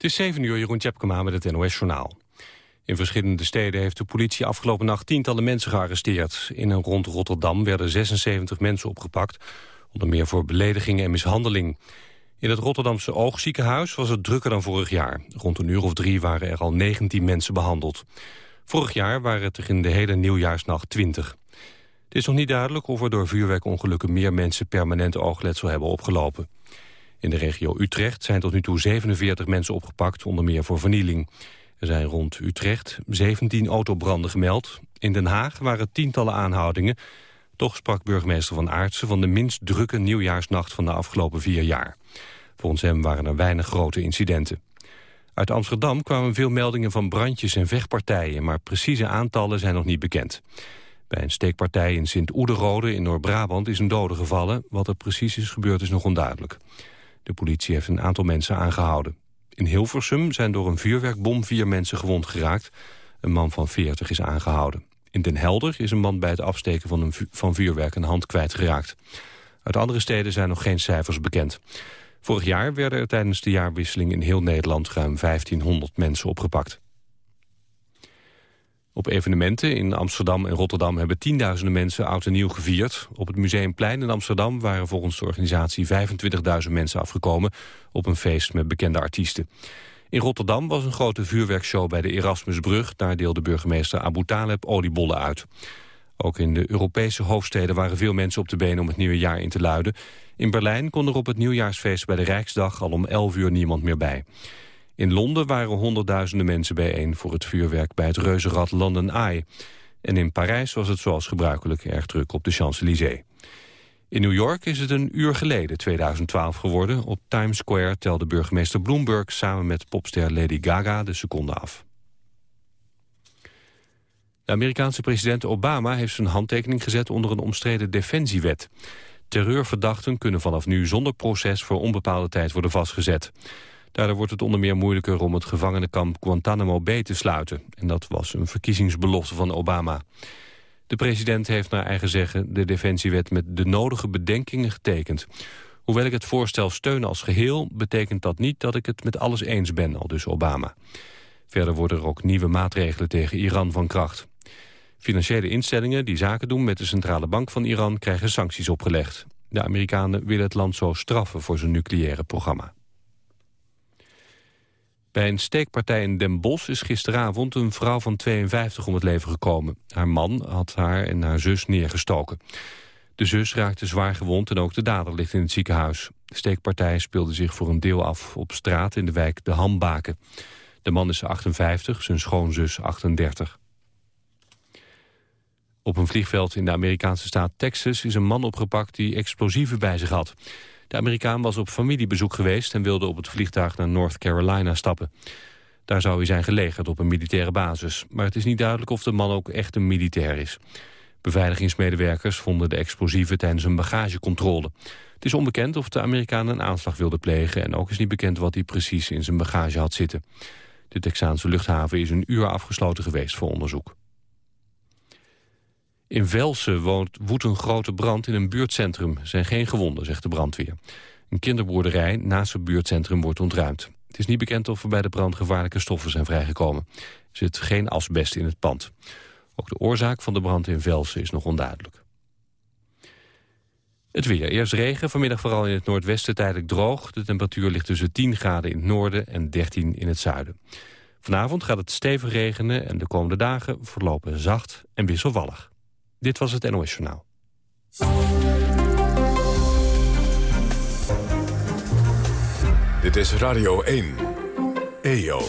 Het is 7 uur, Jeroen Tjepkema met het NOS-journaal. In verschillende steden heeft de politie afgelopen nacht tientallen mensen gearresteerd. In en rond Rotterdam werden 76 mensen opgepakt, onder meer voor beledigingen en mishandeling. In het Rotterdamse Oogziekenhuis was het drukker dan vorig jaar. Rond een uur of drie waren er al 19 mensen behandeld. Vorig jaar waren het er in de hele nieuwjaarsnacht 20. Het is nog niet duidelijk of er door vuurwerkongelukken meer mensen permanent oogletsel hebben opgelopen. In de regio Utrecht zijn tot nu toe 47 mensen opgepakt, onder meer voor vernieling. Er zijn rond Utrecht 17 autobranden gemeld. In Den Haag waren tientallen aanhoudingen. Toch sprak burgemeester Van Aartsen van de minst drukke nieuwjaarsnacht van de afgelopen vier jaar. Volgens hem waren er weinig grote incidenten. Uit Amsterdam kwamen veel meldingen van brandjes en vechtpartijen... maar precieze aantallen zijn nog niet bekend. Bij een steekpartij in Sint-Oederode in Noord-Brabant is een dode gevallen. Wat er precies is gebeurd is nog onduidelijk. De politie heeft een aantal mensen aangehouden. In Hilversum zijn door een vuurwerkbom vier mensen gewond geraakt. Een man van 40 is aangehouden. In Den Helder is een man bij het afsteken van, een van vuurwerk een hand kwijtgeraakt. Uit andere steden zijn nog geen cijfers bekend. Vorig jaar werden er tijdens de jaarwisseling in heel Nederland ruim 1500 mensen opgepakt. Op evenementen in Amsterdam en Rotterdam hebben tienduizenden mensen oud en nieuw gevierd. Op het Museumplein in Amsterdam waren volgens de organisatie 25.000 mensen afgekomen op een feest met bekende artiesten. In Rotterdam was een grote vuurwerkshow bij de Erasmusbrug. Daar deelde burgemeester Abu Taleb oliebollen uit. Ook in de Europese hoofdsteden waren veel mensen op de been om het nieuwe jaar in te luiden. In Berlijn kon er op het nieuwjaarsfeest bij de Rijksdag al om 11 uur niemand meer bij. In Londen waren honderdduizenden mensen bijeen voor het vuurwerk bij het reuzenrad London Eye. En in Parijs was het zoals gebruikelijk erg druk op de Champs-Élysées. In New York is het een uur geleden, 2012, geworden. Op Times Square telde burgemeester Bloomberg samen met popster Lady Gaga de seconde af. De Amerikaanse president Obama heeft zijn handtekening gezet onder een omstreden defensiewet. Terreurverdachten kunnen vanaf nu zonder proces voor onbepaalde tijd worden vastgezet. Daardoor wordt het onder meer moeilijker om het gevangenenkamp Guantanamo Bay te sluiten. En dat was een verkiezingsbelofte van Obama. De president heeft naar eigen zeggen de defensiewet met de nodige bedenkingen getekend. Hoewel ik het voorstel steun als geheel, betekent dat niet dat ik het met alles eens ben, al dus Obama. Verder worden er ook nieuwe maatregelen tegen Iran van kracht. Financiële instellingen die zaken doen met de centrale bank van Iran krijgen sancties opgelegd. De Amerikanen willen het land zo straffen voor zijn nucleaire programma. Bij een steekpartij in Den Bosch is gisteravond een vrouw van 52 om het leven gekomen. Haar man had haar en haar zus neergestoken. De zus raakte zwaar gewond en ook de dader ligt in het ziekenhuis. De steekpartij speelde zich voor een deel af op straat in de wijk De Hambaken. De man is 58, zijn schoonzus 38. Op een vliegveld in de Amerikaanse staat Texas is een man opgepakt die explosieven bij zich had. De Amerikaan was op familiebezoek geweest en wilde op het vliegtuig naar North Carolina stappen. Daar zou hij zijn gelegerd op een militaire basis. Maar het is niet duidelijk of de man ook echt een militair is. Beveiligingsmedewerkers vonden de explosieven tijdens een bagagecontrole. Het is onbekend of de Amerikaan een aanslag wilde plegen... en ook is niet bekend wat hij precies in zijn bagage had zitten. De Texaanse luchthaven is een uur afgesloten geweest voor onderzoek. In Velsen woedt een grote brand in een buurtcentrum. Er zijn geen gewonden, zegt de brandweer. Een kinderboerderij naast het buurtcentrum wordt ontruimd. Het is niet bekend of er bij de brand gevaarlijke stoffen zijn vrijgekomen. Er zit geen asbest in het pand. Ook de oorzaak van de brand in Velsen is nog onduidelijk. Het weer. Eerst regen, vanmiddag vooral in het noordwesten tijdelijk droog. De temperatuur ligt tussen 10 graden in het noorden en 13 in het zuiden. Vanavond gaat het stevig regenen en de komende dagen verlopen zacht en wisselvallig. Dit was het NOS Journaal. Dit is Radio 1. EO.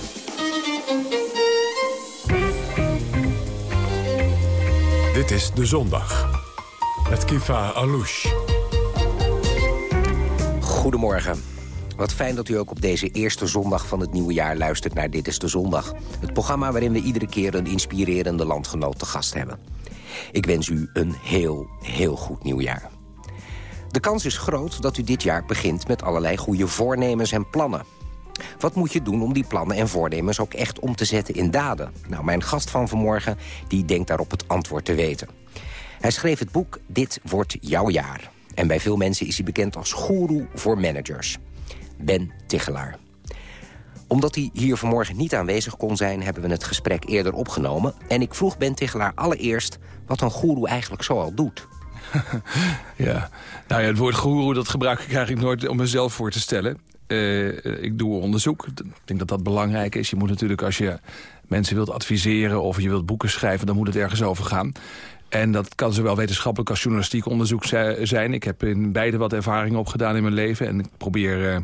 Dit is De Zondag. Met Kifa Alouche. Goedemorgen. Wat fijn dat u ook op deze eerste zondag van het nieuwe jaar luistert naar Dit is de Zondag. Het programma waarin we iedere keer een inspirerende landgenoot te gast hebben. Ik wens u een heel, heel goed nieuwjaar. De kans is groot dat u dit jaar begint met allerlei goede voornemens en plannen. Wat moet je doen om die plannen en voornemens ook echt om te zetten in daden? Nou, mijn gast van vanmorgen die denkt daarop het antwoord te weten. Hij schreef het boek Dit wordt jouw jaar. En bij veel mensen is hij bekend als goeroe voor managers. Ben Tichelaar. Omdat hij hier vanmorgen niet aanwezig kon zijn... hebben we het gesprek eerder opgenomen. En ik vroeg Ben Tichelaar allereerst wat een goeroe eigenlijk zoal doet. ja, nou ja, het woord goeroe dat gebruik ik eigenlijk nooit om mezelf voor te stellen. Uh, ik doe onderzoek. Ik denk dat dat belangrijk is. Je moet natuurlijk als je mensen wilt adviseren of je wilt boeken schrijven... dan moet het ergens over gaan. En dat kan zowel wetenschappelijk als journalistiek onderzoek zijn. Ik heb in beide wat ervaring opgedaan in mijn leven. En ik probeer, uh,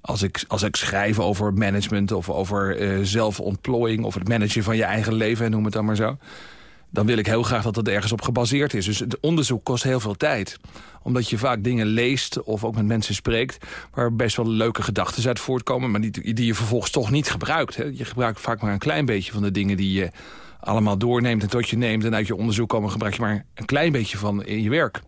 als, ik, als ik schrijf over management... of over uh, zelfontplooiing of het managen van je eigen leven... noem het dan maar zo dan wil ik heel graag dat het ergens op gebaseerd is. Dus het onderzoek kost heel veel tijd. Omdat je vaak dingen leest of ook met mensen spreekt... waar best wel leuke gedachten uit voortkomen... maar die, die je vervolgens toch niet gebruikt. Hè. Je gebruikt vaak maar een klein beetje van de dingen die je allemaal doorneemt en tot je neemt... en uit je onderzoek komen gebruik je maar een klein beetje van in je werk.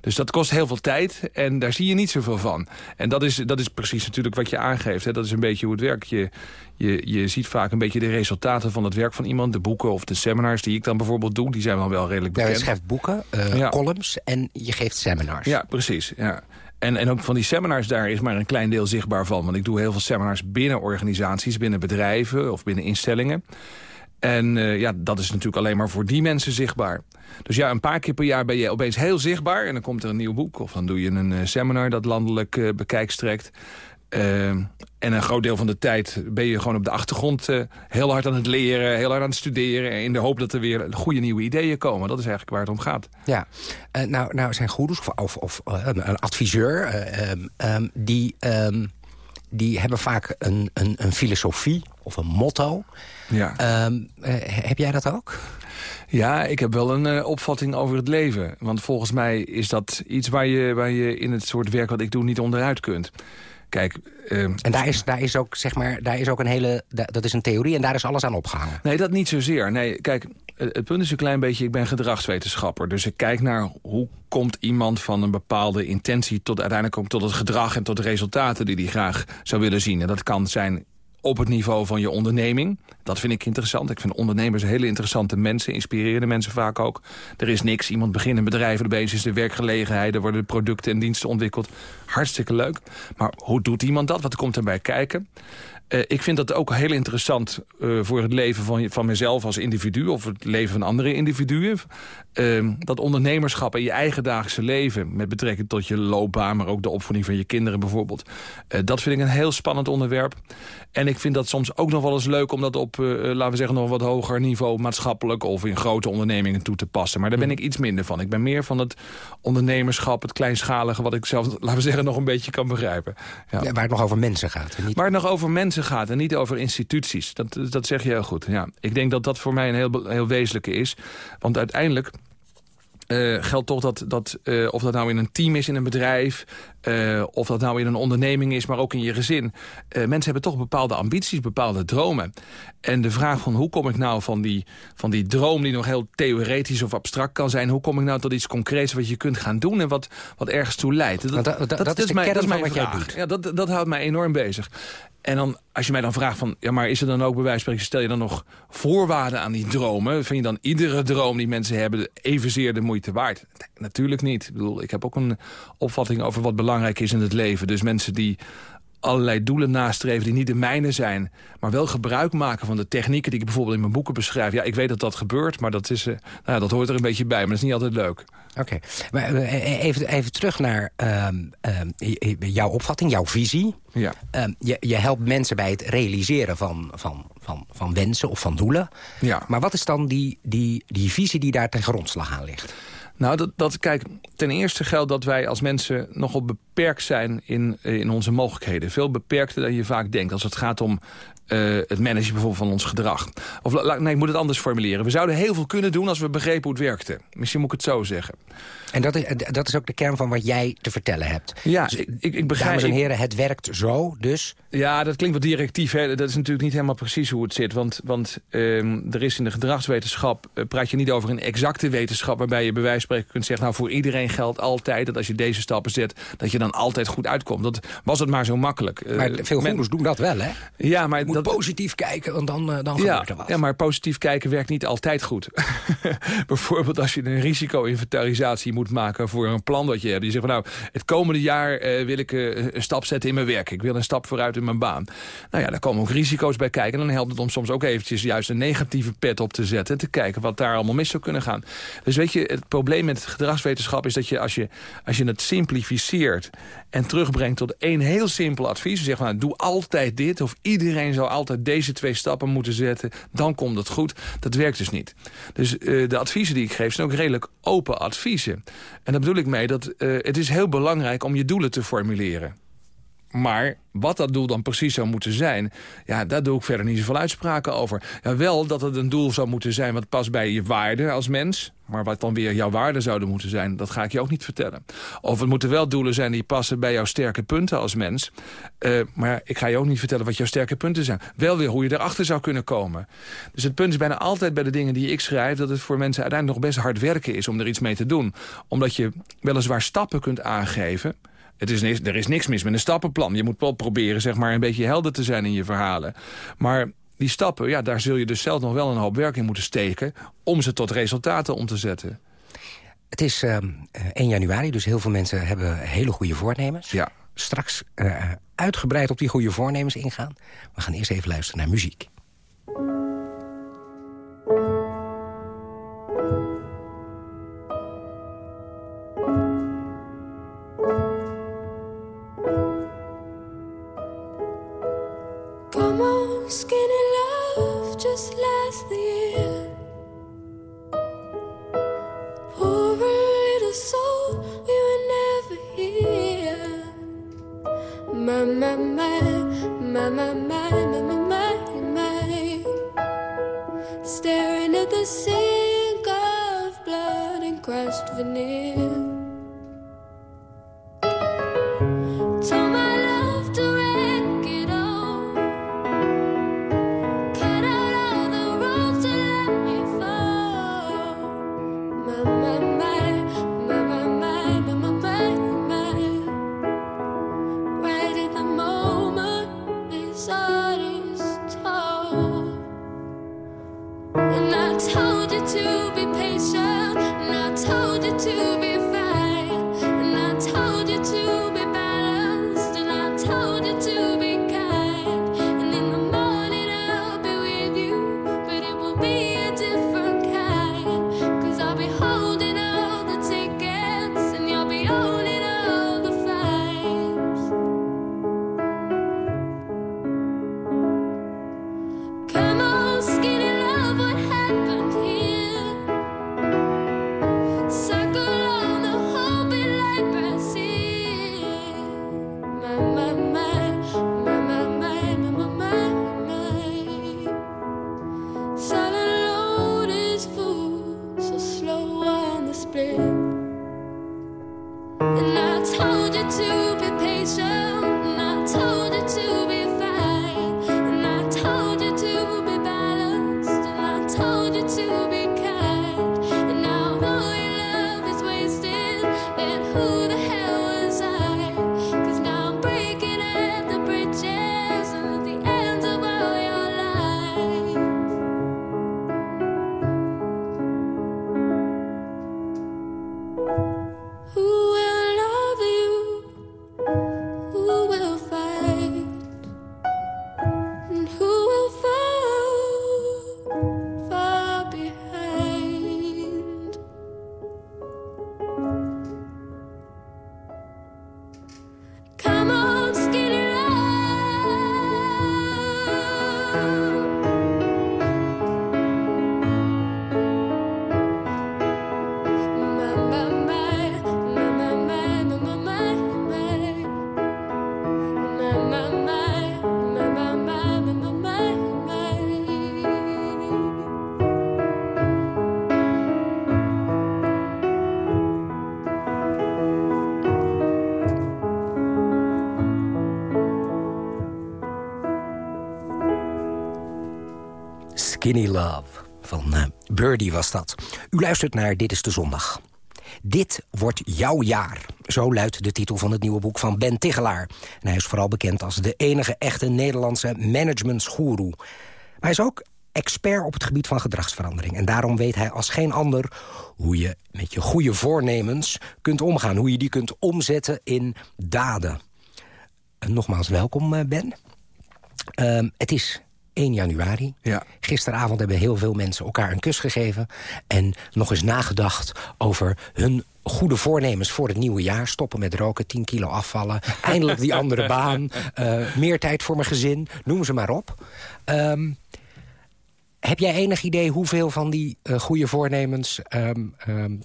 Dus dat kost heel veel tijd en daar zie je niet zoveel van. En dat is, dat is precies natuurlijk wat je aangeeft. Hè. Dat is een beetje hoe het werkt. Je, je, je ziet vaak een beetje de resultaten van het werk van iemand. De boeken of de seminars die ik dan bijvoorbeeld doe... die zijn dan wel redelijk bekend. Ja, je schrijft boeken, uh, columns en je geeft seminars. Ja, precies. Ja. En, en ook van die seminars daar is maar een klein deel zichtbaar van. Want ik doe heel veel seminars binnen organisaties, binnen bedrijven of binnen instellingen. En uh, ja, dat is natuurlijk alleen maar voor die mensen zichtbaar. Dus ja, een paar keer per jaar ben je opeens heel zichtbaar... en dan komt er een nieuw boek of dan doe je een uh, seminar dat landelijk uh, bekijkstrekt. en een groot deel van de tijd ben je gewoon op de achtergrond heel hard aan het leren... heel hard aan het studeren in de hoop dat er weer goede nieuwe ideeën komen. Dat is eigenlijk waar het om gaat. Ja, nou, nou zijn goeroes of, of, een adviseur... um, die, um, die hebben vaak een, een, een filosofie of een motto... Ja. Um, heb jij dat ook? Ja, ik heb wel een uh, opvatting over het leven. Want volgens mij is dat iets waar je, waar je in het soort werk wat ik doe niet onderuit kunt. Kijk, uh, en daar is, daar is ook, zeg maar, daar is ook een hele, dat is een theorie en daar is alles aan opgehangen. Nee, dat niet zozeer. Nee, kijk, het punt is een klein beetje, ik ben gedragswetenschapper. Dus ik kijk naar hoe komt iemand van een bepaalde intentie... tot uiteindelijk ook tot het gedrag en tot de resultaten die hij graag zou willen zien. En dat kan zijn op het niveau van je onderneming. Dat vind ik interessant. Ik vind ondernemers hele interessante mensen, inspirerende mensen vaak ook. Er is niks. Iemand begint een bedrijf, opeens is de werkgelegenheid... er worden producten en diensten ontwikkeld. Hartstikke leuk. Maar hoe doet iemand dat? Wat komt erbij kijken? Uh, ik vind dat ook heel interessant uh, voor het leven van, van mezelf als individu... of het leven van andere individuen. Uh, dat ondernemerschap in je eigen dagelijkse leven... met betrekking tot je loopbaan, maar ook de opvoeding van je kinderen bijvoorbeeld... Eh, dat vind ik een heel spannend onderwerp. En ik vind dat soms ook nog wel eens leuk... om dat op, laten we zeggen, nog wat hoger niveau... maatschappelijk of in grote ondernemingen toe te passen. Maar daar ben hmm. ik iets minder van. Ik ben meer van het ondernemerschap, het kleinschalige... wat ik zelf, laten we zeggen, nog een beetje kan begrijpen. Ja. Ja, waar het nog over mensen gaat. Niet... Waar het nog over mensen gaat en niet over instituties. Dat, dat zeg je heel goed. Ja. Ik denk dat dat voor mij een heel, heel wezenlijke is. Want uiteindelijk uh, geldt toch dat, dat uh, of dat nou in een team is in een bedrijf... Uh, of dat nou in een onderneming is, maar ook in je gezin. mensen hebben toch bepaalde ambities, bepaalde dromen. En de vraag van hoe kom ik nou van die, van die droom... die nog heel theoretisch of abstract kan zijn... hoe kom ik nou tot iets concreets wat je kunt gaan doen... en wat, wat ergens toe leidt. Dat, dat, dat, dat is, mijn, dat is mijn vraag. Ja, dat, dat houdt mij enorm bezig. En dan, als je mij dan vraagt van, ja, maar is er dan ook bij wijze van spreken, stel je dan nog voorwaarden aan die dromen? Vind je dan iedere droom die mensen hebben evenzeer de moeite waard? natuurlijk niet. Ik bedoel, ik heb ook een opvatting over wat belangrijk is in het leven. Dus mensen die allerlei doelen nastreven die niet de mijne zijn... maar wel gebruik maken van de technieken die ik bijvoorbeeld in mijn boeken beschrijf. Ja, ik weet dat dat gebeurt, maar dat, is, uh, nou, dat hoort er een beetje bij. Maar dat is niet altijd leuk. Oké, maar uh, even, even terug naar uh, jouw opvatting, jouw visie. Ja. Ehm, je, je helpt mensen bij het realiseren van, van, van, van wensen of van doelen. Ja. Maar wat is dan die, die, die visie die daar ten grondslag aan ligt? Nou, dat, dat, kijk, ten eerste geldt dat wij als mensen nogal beperkt zijn in, in onze mogelijkheden. Veel beperkter dan je vaak denkt als het gaat om uh, het managen bijvoorbeeld van ons gedrag. Of nee, ik moet het anders formuleren. We zouden heel veel kunnen doen als we begrepen hoe het werkte. Misschien moet ik het zo zeggen. En dat is, dat is ook de kern van wat jij te vertellen hebt. Ja, dus, ik, ik, begrijp... Dames en heren, het werkt zo, dus... Ja, dat klinkt wat directief. Hè. Dat is natuurlijk niet helemaal precies hoe het zit. Want, want um, er is in de gedragswetenschap... Uh, praat je niet over een exacte wetenschap... waarbij je bij wijze van spreken kunt zeggen... nou, voor iedereen geldt altijd dat als je deze stappen zet... dat je dan altijd goed uitkomt. Dat was het maar zo makkelijk. Maar veel goeders doen dat wel, hè? Ja, maar moet dat, positief kijken, want dan, dan ja, gebeurt er wat. Ja, maar positief kijken werkt niet altijd goed. Bijvoorbeeld als je een risico-inventarisatie moet maken... voor een plan dat je hebt. Je zegt van nou, het komende jaar wil ik een stap zetten in mijn werk. Ik wil een stap vooruit in mijn baan. Nou ja, daar komen ook risico's bij kijken. En dan helpt het om soms ook eventjes juist een negatieve pet op te zetten... en te kijken wat daar allemaal mis zou kunnen gaan. Dus weet je, het probleem met gedragswetenschap is dat je als je, als je het simplificeert... en terugbrengt tot één heel simpel advies... zeg maar, doe altijd dit of iedereen zou altijd deze twee stappen moeten zetten... dan komt het goed. Dat werkt dus niet. Dus uh, de adviezen die ik geef zijn ook redelijk open adviezen. En daar bedoel ik mee dat uh, het is heel belangrijk om je doelen te formuleren. Maar wat dat doel dan precies zou moeten zijn... ja, daar doe ik verder niet zoveel uitspraken over. Ja, wel dat het een doel zou moeten zijn wat past bij je waarde als mens... maar wat dan weer jouw waarden zouden moeten zijn... dat ga ik je ook niet vertellen. Of het moeten wel doelen zijn die passen bij jouw sterke punten als mens. Uh, maar ik ga je ook niet vertellen wat jouw sterke punten zijn. Wel weer hoe je erachter zou kunnen komen. Dus het punt is bijna altijd bij de dingen die ik schrijf... dat het voor mensen uiteindelijk nog best hard werken is om er iets mee te doen. Omdat je weliswaar stappen kunt aangeven... Het is, er is niks mis met een stappenplan. Je moet wel proberen zeg maar, een beetje helder te zijn in je verhalen. Maar die stappen, ja, daar zul je dus zelf nog wel een hoop werk in moeten steken... om ze tot resultaten om te zetten. Het is uh, 1 januari, dus heel veel mensen hebben hele goede voornemens. Ja. Straks uh, uitgebreid op die goede voornemens ingaan. We gaan eerst even luisteren naar muziek. the split. And I Skinny Love van uh, Birdie was dat. U luistert naar Dit is de Zondag. Dit wordt jouw jaar. Zo luidt de titel van het nieuwe boek van Ben Tigelaar. Hij is vooral bekend als de enige echte Nederlandse managementsgoeroe. Maar hij is ook expert op het gebied van gedragsverandering. En daarom weet hij als geen ander hoe je met je goede voornemens kunt omgaan. Hoe je die kunt omzetten in daden. En nogmaals welkom, eh, Ben. Ehm, het is 1 januari. Ja. Gisteravond hebben heel veel mensen elkaar een kus gegeven... en nog eens nagedacht over hun goede voornemens voor het nieuwe jaar. Stoppen met roken, 10 kilo afvallen, eindelijk die andere baan... eh, meer tijd voor mijn gezin, noem ze maar op. Ehm, heb jij enig idee hoeveel van die uh, goede voornemens... ehm, ehm,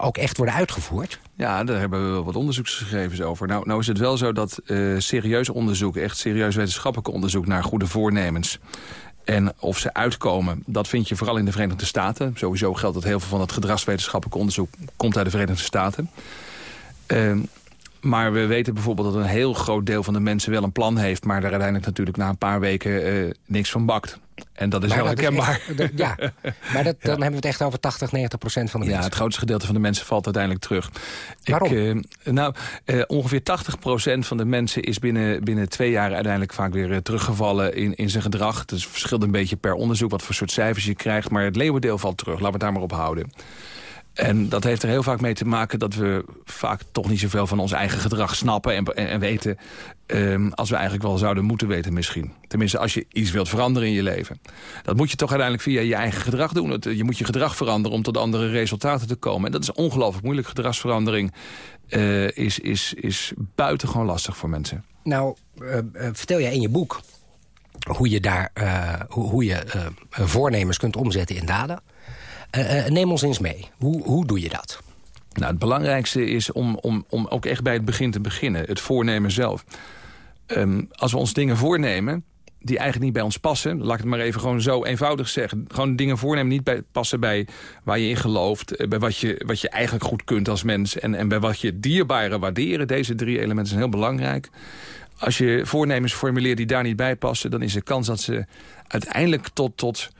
ook echt worden uitgevoerd? Ja, daar hebben we wel wat onderzoeksgegevens over. Nou, nou is het wel zo dat uh, serieus onderzoek... echt serieus wetenschappelijk onderzoek naar goede voornemens... En of ze uitkomen, dat vind je vooral in de Verenigde Staten. Sowieso geldt dat heel veel van het gedragswetenschappelijk onderzoek... komt uit de Verenigde Staten. Uh, maar we weten bijvoorbeeld dat een heel groot deel van de mensen wel een plan heeft... maar daar uiteindelijk natuurlijk na een paar weken uh, niks van bakt. En dat is Maar dat is herkenbaar. echt- ja, maar dat, dan hebben we het echt over 80, 90 procent van de Ja, mensen. het grootste gedeelte van de mensen valt uiteindelijk terug. Waarom? Ik, eh, nou, eh, ongeveer 80% van de mensen is binnen, binnen twee jaar uiteindelijk vaak weer eh, teruggevallen in, in zijn gedrag. Het verschilt een beetje per onderzoek wat voor soort cijfers je krijgt. Maar het leeuwendeel valt terug. Laten we het daar maar op houden. En dat heeft er heel vaak mee te maken dat we vaak toch niet zoveel van ons eigen gedrag snappen en, en, en weten. ehm, als we eigenlijk wel zouden moeten weten misschien. Tenminste, als je iets wilt veranderen in je leven. Dat moet je toch uiteindelijk via je eigen gedrag doen. Je moet je gedrag veranderen om tot andere resultaten te komen. En dat is ongelooflijk moeilijk. Gedragsverandering eh, is, is, is buitengewoon lastig voor mensen. Nou, eh, eh, vertel jij in je boek hoe je, daar, hoe, je voornemens kunt omzetten in daden. Eh, eh, neem ons eens mee. Hoe, hoe doe je dat? Nou, het belangrijkste is om, om, om ook echt bij het begin te beginnen. Het voornemen zelf. Ehm, als we ons dingen voornemen die eigenlijk niet bij ons passen... laat ik het maar even gewoon zo eenvoudig zeggen. Gewoon dingen voornemen niet bij, passen bij waar je in gelooft... eh, bij wat je, wat je eigenlijk goed kunt als mens... En, en bij wat je dierbare waarderen. Deze drie elementen zijn heel belangrijk. Als je voornemens formuleert die daar niet bij passen... dan is de kans dat ze uiteindelijk tot, tot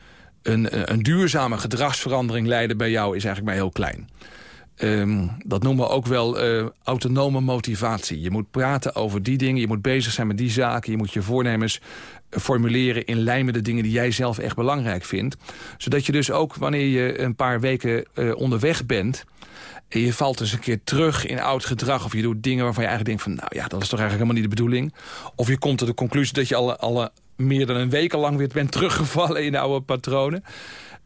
een, een duurzame gedragsverandering leiden bij jou... is eigenlijk maar heel klein. Ehm, dat noemen we ook wel eh, autonome motivatie. Je moet praten over die dingen, je moet bezig zijn met die zaken... je moet je voornemens eh, formuleren in lijn met de dingen die jij zelf echt belangrijk vindt. Zodat je dus ook wanneer je een paar weken eh, onderweg bent... en je valt eens een keer terug in oud gedrag... of je doet dingen waarvan je eigenlijk denkt van... nou ja, dat is toch eigenlijk helemaal niet de bedoeling. Of je komt tot de conclusie dat je alle, alle meer dan een week lang weer bent teruggevallen in oude patronen...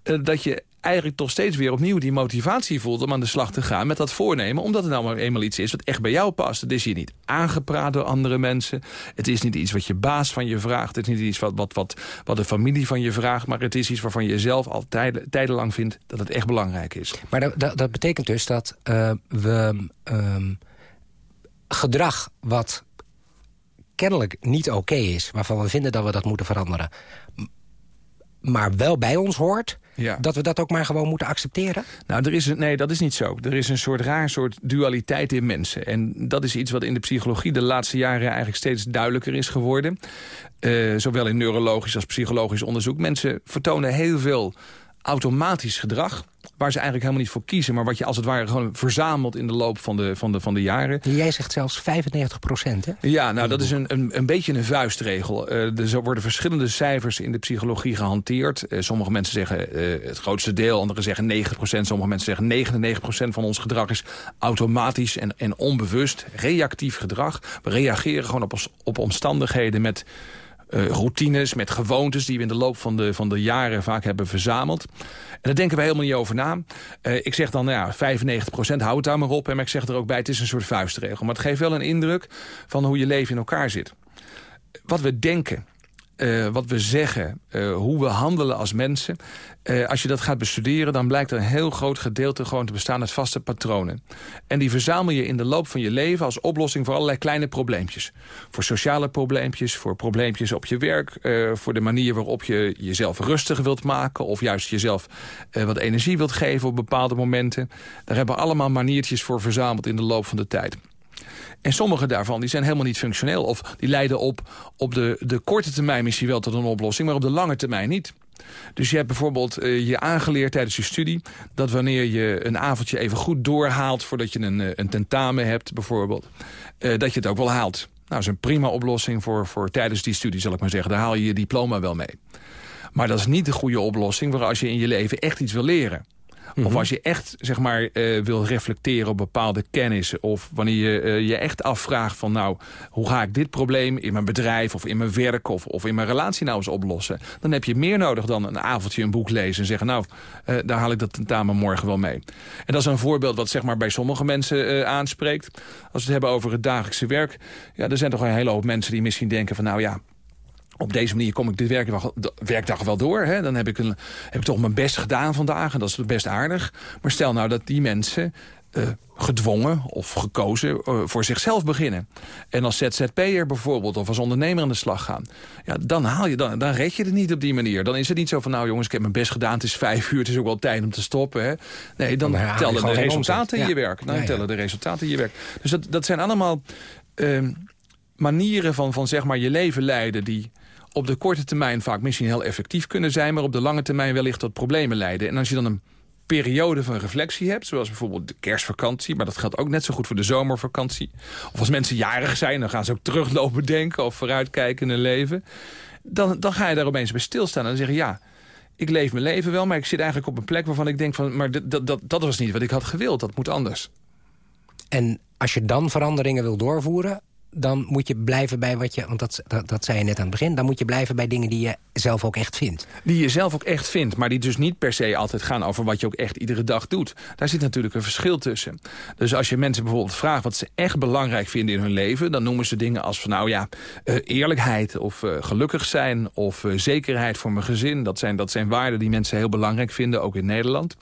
eh, dat je eigenlijk toch steeds weer opnieuw die motivatie voelt... om aan de slag te gaan met dat voornemen. Omdat het nou eenmaal iets is wat echt bij jou past. Het is hier niet aangepraat door andere mensen. Het is niet iets wat je baas van je vraagt. Het is niet iets wat, wat, wat, wat de familie van je vraagt. Maar het is iets waarvan je zelf al tijden, tijdenlang vindt dat het echt belangrijk is. Maar dat, dat, betekent dus dat eh, we ehm, gedrag wat kennelijk niet oké is... waarvan we vinden dat we dat moeten veranderen... maar wel bij ons hoort... Ja. dat we dat ook maar gewoon moeten accepteren? Nou, er is een, nee, dat is niet zo. Er is een soort raar soort dualiteit in mensen. En dat is iets wat in de psychologie de laatste jaren eigenlijk steeds duidelijker is geworden. Eh, zowel in neurologisch als psychologisch onderzoek. Mensen vertonen heel veel automatisch gedrag waar ze eigenlijk helemaal niet voor kiezen... maar wat je als het ware gewoon verzamelt in de loop van de, van de, van de jaren. Jij zegt zelfs 95 procent, hè? Ja, nou dat is een, een, een beetje een vuistregel. Eh, er worden verschillende cijfers in de psychologie gehanteerd. Eh, sommige mensen zeggen eh, het grootste deel, anderen zeggen 90%. Sommige mensen zeggen 99% van ons gedrag is automatisch en, en onbewust. Reactief gedrag. We reageren gewoon op, op omstandigheden met eh, routines, met gewoontes... die we in de loop van de, van de jaren vaak hebben verzameld. En daar denken we helemaal niet over na. Eh, ik zeg dan, nou ja, 95% hou het daar maar op. En ik zeg er ook bij, het is een soort vuistregel. Maar het geeft wel een indruk van hoe je leven in elkaar zit. Wat we denken, eh, wat we zeggen, eh, hoe we handelen als mensen... eh, als je dat gaat bestuderen, dan blijkt er een heel groot gedeelte... gewoon te bestaan uit vaste patronen. En die verzamel je in de loop van je leven als oplossing... voor allerlei kleine probleempjes. Voor sociale probleempjes, voor probleempjes op je werk... voor de manier waarop je jezelf rustig wilt maken... of juist jezelf wat energie wilt geven op bepaalde momenten. Daar hebben we allemaal maniertjes voor verzameld in de loop van de tijd. En sommige daarvan die zijn helemaal niet functioneel. Of die leiden op, op de, de korte termijn misschien wel tot een oplossing... maar op de lange termijn niet. Dus je hebt bijvoorbeeld uh, je aangeleerd tijdens je studie... dat wanneer je een avondje even goed doorhaalt... voordat je een, een tentamen hebt bijvoorbeeld... Uh, dat je het ook wel haalt. Nou, dat is een prima oplossing voor, voor tijdens die studie, zal ik maar zeggen. Daar haal je je diploma wel mee. Maar dat is niet de goede oplossing voor als je in je leven echt iets wil leren. Of mhm. als je echt zeg maar, uh, wil reflecteren op bepaalde kennis. Of wanneer je uh, je echt afvraagt van nou, hoe ga ik dit probleem in mijn bedrijf of in mijn werk of, of in mijn relatie nou eens oplossen. Dan heb je meer nodig dan een avondje een boek lezen en zeggen nou, uh, daar haal ik dat tentamen morgen wel mee. En dat is een voorbeeld wat zeg maar bij sommige mensen aanspreekt. Als we het hebben over het dagelijkse werk. Ja, er zijn toch een hele hoop mensen die misschien denken van nou ja, op deze manier kom ik dit werkdag, werkdag wel door. Hè? Dan heb ik, een, heb ik toch mijn best gedaan vandaag. En dat is best aardig. Maar stel nou dat die mensen uh, gedwongen of gekozen uh, voor zichzelf beginnen. En als ZZP'er bijvoorbeeld of als ondernemer aan de slag gaan. Ja, dan, haal je, dan, dan red je het niet op die manier. Dan is het niet zo van, nou jongens, ik heb mijn best gedaan. Het is vijf uur, het is ook wel tijd om te stoppen. Hè? Nee, dan, tellen de resultaten in je werk. Dan ja, tellen de resultaten in je werk. Dus dat, dat zijn allemaal uh, manieren van, van zeg maar je leven leiden... die op de korte termijn vaak misschien heel effectief kunnen zijn... maar op de lange termijn wellicht tot problemen leiden. En als je dan een periode van reflectie hebt, zoals bijvoorbeeld de kerstvakantie... maar dat geldt ook net zo goed voor de zomervakantie. Of als mensen jarig zijn, dan gaan ze ook teruglopen denken... of vooruitkijken in hun leven. Dan, dan ga je daar opeens bij stilstaan en zeggen... ja, ik leef mijn leven wel, maar ik zit eigenlijk op een plek waarvan ik denk van... maar dat, dat, dat was niet wat ik had gewild, dat moet anders. En als je dan veranderingen wil doorvoeren dan moet je blijven bij wat je... want dat, dat, zei je net aan het begin... dan moet je blijven bij dingen die je zelf ook echt vindt. Die je zelf ook echt vindt, maar die dus niet per se altijd gaan... over wat je ook echt iedere dag doet. Daar zit natuurlijk een verschil tussen. Dus als je mensen bijvoorbeeld vraagt wat ze echt belangrijk vinden in hun leven... dan noemen ze dingen als van nou ja, uh, eerlijkheid of uh, gelukkig zijn... of uh, zekerheid voor mijn gezin. Dat zijn, dat zijn waarden die mensen heel belangrijk vinden, ook in Nederland.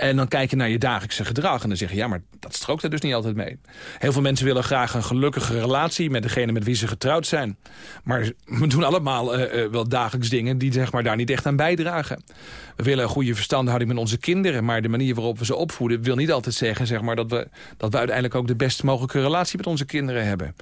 En dan kijk je naar je dagelijkse gedrag en dan zeg je... ja, maar dat strookt er dus niet altijd mee. Heel veel mensen willen graag een gelukkige relatie... met degene met wie ze getrouwd zijn. Maar we doen allemaal uh, uh, wel dagelijks dingen... die zeg maar, daar niet echt aan bijdragen. We willen een goede verstandhouding met onze kinderen... maar de manier waarop we ze opvoeden... wil niet altijd zeggen zeg maar, dat, we, dat we uiteindelijk ook... de best mogelijke relatie met onze kinderen hebben.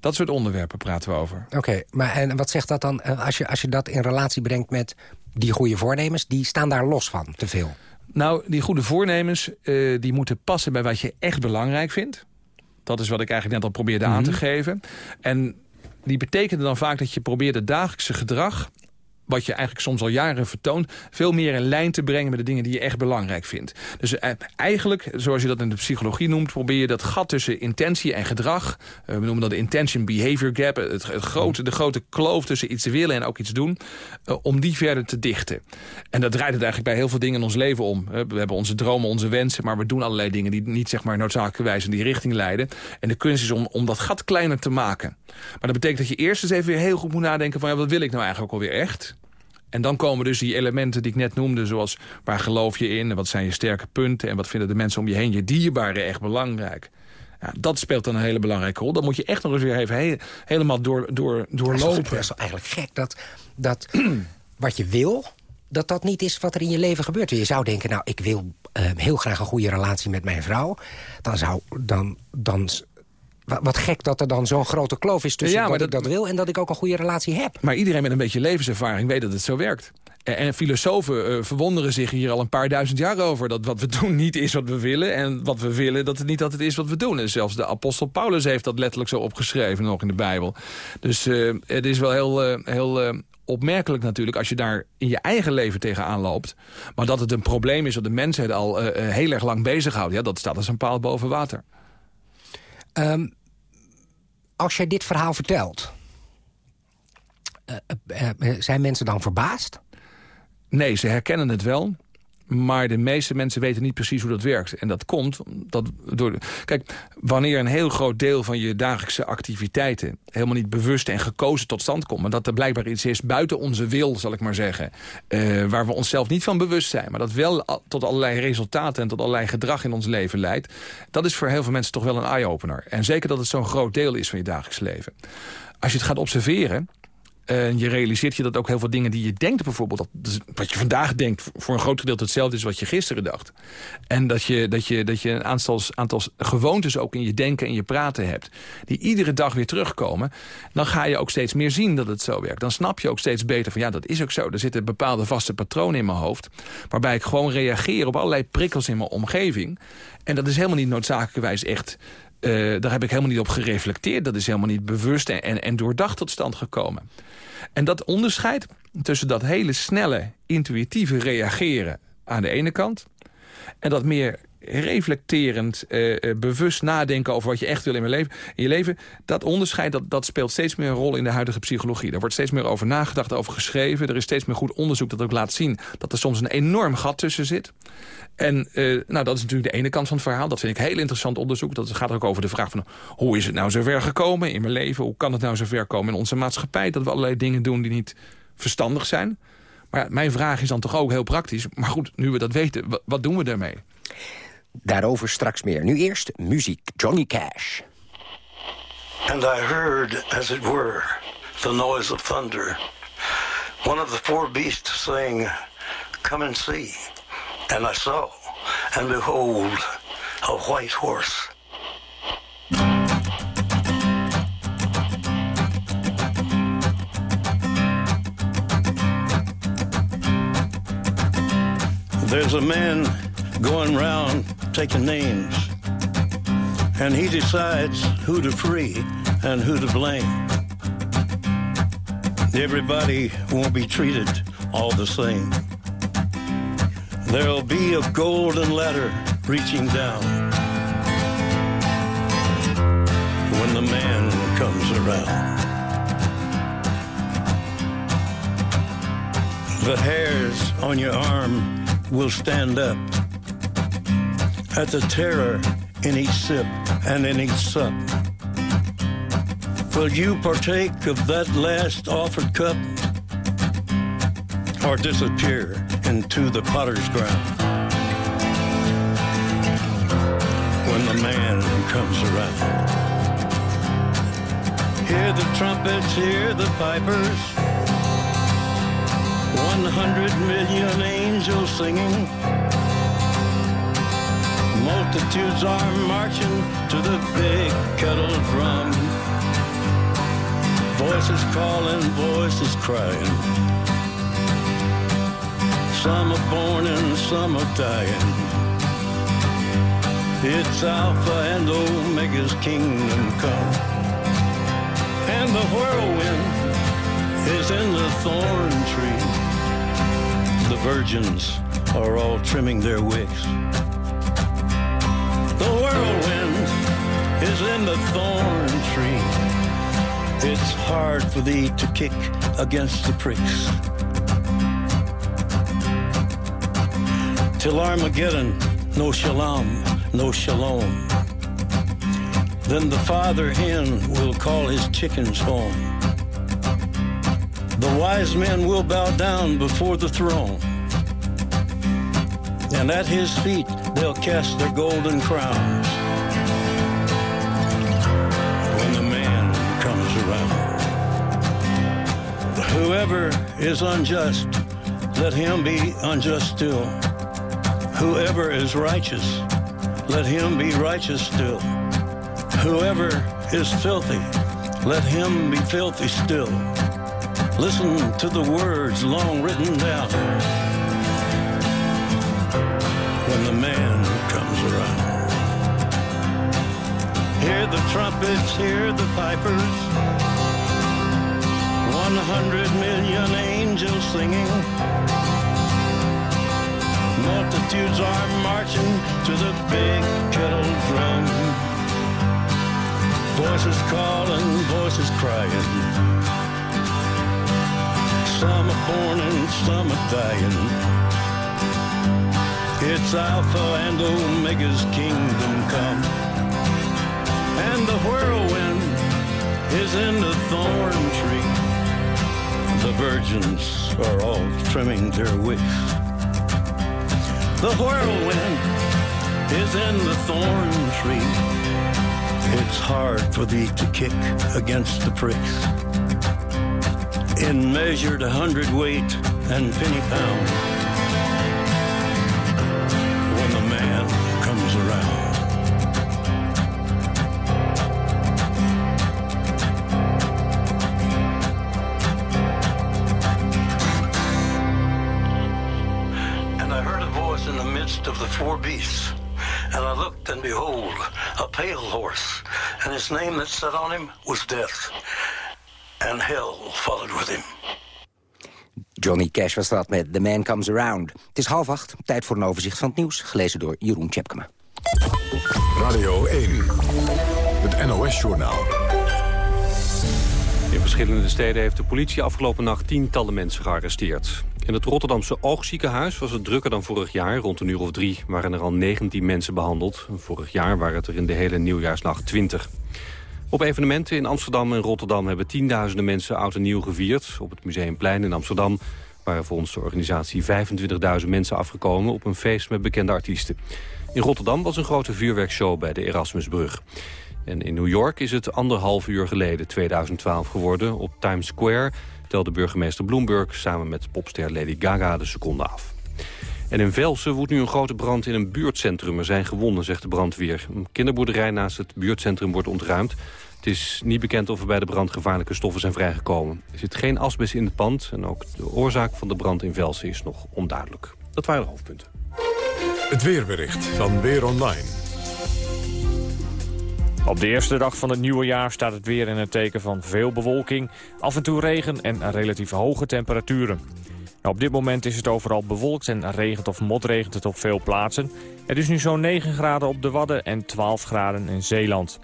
Dat soort onderwerpen praten we over. Oké, maar en wat zegt dat dan als je, als je dat in relatie brengt met die goede voornemens? Die staan daar los van, te veel. Nou, die goede voornemens uh, die moeten passen bij wat je echt belangrijk vindt. Dat is wat ik eigenlijk net al probeerde aan te mhm. geven. En die betekenen dan vaak dat je probeert het dagelijkse gedrag wat je eigenlijk soms al jaren vertoont... veel meer in lijn te brengen met de dingen die je echt belangrijk vindt. Dus eh, eigenlijk, zoals je dat in de psychologie noemt... probeer je dat gat tussen intentie en gedrag... Uh, we noemen dat de intention-behavior gap... Het, grote, de grote kloof tussen iets willen en ook iets doen... Om die verder te dichten. En dat draait het eigenlijk bij heel veel dingen in ons leven om. we hebben onze dromen, onze wensen... maar we doen allerlei dingen die niet zeg maar, noodzakelijkerwijs in die richting leiden. En de kunst is om, om dat gat kleiner te maken. Maar dat betekent dat je eerst eens even heel goed moet nadenken... van ja, wat wil ik nou eigenlijk alweer echt... En dan komen dus die elementen die ik net noemde... zoals waar geloof je in wat zijn je sterke punten... en wat vinden de mensen om je heen, je dierbaren, echt belangrijk. Ja, dat speelt dan een hele belangrijke rol. Dan moet je echt nog eens weer even helemaal door, door, doorlopen. Dat is, toch eigenlijk gek dat, dat wat je wil dat dat niet is wat er in je leven gebeurt. Je zou denken, nou, ik wil uh, heel graag een goede relatie met mijn vrouw. Dan, zou, dan, dan wat gek dat er dan zo'n grote kloof is tussen ja, dat, dat, ik dat wil... en dat ik ook een goede relatie heb. Maar iedereen met een beetje levenservaring weet dat het zo werkt. En, filosofen uh, verwonderen zich hier al een paar duizend jaar over... dat wat we doen niet is wat we willen... en wat we willen dat het niet altijd is wat we doen. En zelfs de apostel Paulus heeft dat letterlijk zo opgeschreven nog in de Bijbel. Dus uh, het is wel heel, uh, heel opmerkelijk natuurlijk als je daar in je eigen leven tegenaan loopt. Maar dat het een probleem is dat de mensheid al heel erg lang bezighoudt... Ja, dat staat als een paal boven water. Um, als jij dit verhaal vertelt... Uh, uh, zijn mensen dan verbaasd? Nee, ze herkennen het wel. Maar de meeste mensen weten niet precies hoe dat werkt. En dat komt dat door... Kijk, wanneer een heel groot deel van je dagelijkse activiteiten... helemaal niet bewust en gekozen tot stand komt... maar dat er blijkbaar iets is buiten onze wil, zal ik maar zeggen... Uh, waar we onszelf niet van bewust zijn... maar dat wel tot allerlei resultaten en tot allerlei gedrag in ons leven leidt... dat is voor heel veel mensen toch wel een eye-opener. En zeker dat het zo'n groot deel is van je dagelijks leven. Als je het gaat observeren En je realiseert je dat ook heel veel dingen die je denkt bijvoorbeeld... Dat, dus wat je vandaag denkt voor een groot gedeelte hetzelfde is wat je gisteren dacht. En dat je, dat je, dat je een aantal, aantal gewoontes ook in je denken en je praten hebt... die iedere dag weer terugkomen. Dan ga je ook steeds meer zien dat het zo werkt. Dan snap je ook steeds beter van ja, dat is ook zo. Er zitten bepaalde vaste patronen in mijn hoofd... waarbij ik gewoon reageer op allerlei prikkels in mijn omgeving. En dat is helemaal niet noodzakelijkerwijs echt uh, daar heb ik helemaal niet op gereflecteerd. Dat is helemaal niet bewust en, en doordacht tot stand gekomen. En dat onderscheid tussen dat hele snelle, intuïtieve reageren aan de ene kant... en dat meer reflecterend, uh, bewust nadenken over wat je echt wil in, mijn leven, in je leven... dat onderscheid dat, dat speelt steeds meer een rol in de huidige psychologie. Daar wordt steeds meer over nagedacht, over geschreven. Er is steeds meer goed onderzoek dat ook laat zien... dat er soms een enorm gat tussen zit. En uh, nou, dat is natuurlijk de ene kant van het verhaal. Dat vind ik heel interessant onderzoek. Dat gaat ook over de vraag van hoe is het nou zover gekomen in mijn leven? Hoe kan het nou zover komen in onze maatschappij? Dat we allerlei dingen doen die niet verstandig zijn. Maar mijn vraag is dan toch ook heel praktisch. Maar goed, nu we dat weten, wat doen we daarmee? Daarover straks meer. Nu eerst muziek. Johnny Cash. And I heard, as it were, the noise of thunder. One of the four beasts saying, Come and see. And I saw, and behold, a white horse. There's a man going round taking names, and he decides who to free and who to blame. Everybody won't be treated all the same. There'll be a golden ladder reaching down when the man comes around. The hairs on your arm will stand up at the terror in each sip and in each sup. Will you partake of that last offered cup or disappear into the potter's ground when the man comes around? Hear the trumpets, hear the pipers, 100 million angels singing multitudes are marching to the big kettle drum. Voices calling, voices crying. Some are born and some are dying. It's Alpha and Omega's kingdom come. And the whirlwind is in the thorn tree. The virgins are all trimming their wicks. The whirlwind is in the thorn tree. It's hard for thee to kick against the pricks. Till Armageddon, no shalom, no shalom. Then the father hen will call his chickens home. The wise men will bow down before the throne. And at his feet they'll cast their golden crowns when the man comes around. Whoever is unjust, let him be unjust still. Whoever is righteous, let him be righteous still. Whoever is filthy, let him be filthy still. Listen to the words long written down the man comes around. Hear the trumpets, hear the pipers. One hundred million angels singing. Multitudes are marching to the big kettle drum. Voices calling, voices crying. Some are born and some are dying. It's Alpha and Omega's kingdom come. And the whirlwind is in the thorn tree. The virgins are all trimming their wicks. The whirlwind is in the thorn tree. It's hard for thee to kick against the pricks. in measured hundredweight and penny pound. Name that sat on him was Death. And hell followed with him. Johnny Cash was dat met The Man Comes Around. Het is half acht, tijd voor een overzicht van het nieuws... gelezen door Jeroen Tjepkema. Radio 1, het NOS-journaal. In verschillende steden heeft de politie afgelopen nacht tientallen mensen gearresteerd. In het Rotterdamse Oogziekenhuis was het drukker dan vorig jaar. Rond een uur of drie waren er al 19 mensen behandeld. Vorig jaar waren het er in de hele nieuwjaarsnacht 20. Op evenementen in Amsterdam en Rotterdam hebben tienduizenden mensen oud en nieuw gevierd. Op het Museumplein in Amsterdam waren volgens de organisatie 25.000 mensen afgekomen op een feest met bekende artiesten. In Rotterdam was een grote vuurwerkshow bij de Erasmusbrug. En in New York is het anderhalf uur geleden, 2012, geworden. Op Times Square telde burgemeester Bloomberg samen met popster Lady Gaga de seconde af. En in Velsen woedt nu een grote brand in een buurtcentrum. Er zijn gewonden, zegt de brandweer. Een kinderboerderij naast het buurtcentrum wordt ontruimd. Het is niet bekend of er bij de brand gevaarlijke stoffen zijn vrijgekomen. Er zit geen asbest in het pand en ook de oorzaak van de brand in Velsen is nog onduidelijk. Dat waren de hoofdpunten. Het weerbericht van Weer Online. Op de eerste dag van het nieuwe jaar staat het weer in het teken van veel bewolking, af en toe regen en relatief hoge temperaturen. Nou, op dit moment is het overal bewolkt en regent of motregent het op veel plaatsen. Het is nu zo'n 9 graden op de Wadden en 12 graden in Zeeland.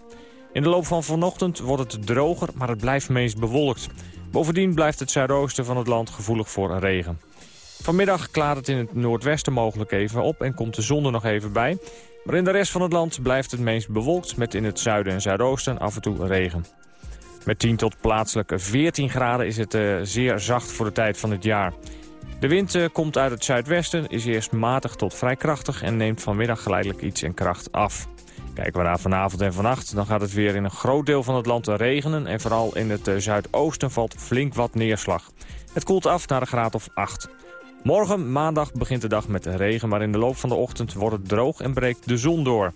In de loop van vanochtend wordt het droger, maar het blijft meest bewolkt. Bovendien blijft het zuidoosten van het land gevoelig voor regen. Vanmiddag klaart het in het noordwesten mogelijk even op en komt de zon er nog even bij. Maar in de rest van het land blijft het meest bewolkt met in het zuiden en zuidoosten af en toe regen. Met 10 tot plaatselijk 14 graden is het uh, zeer zacht voor de tijd van het jaar. De wind uh, komt uit het zuidwesten, is eerst matig tot vrij krachtig... en neemt vanmiddag geleidelijk iets in kracht af. Kijken we naar vanavond en vannacht, dan gaat het weer in een groot deel van het land regenen... en vooral in het uh, zuidoosten valt flink wat neerslag. Het koelt af naar een graad of 8. Morgen, maandag, begint de dag met regen... maar in de loop van de ochtend wordt het droog en breekt de zon door.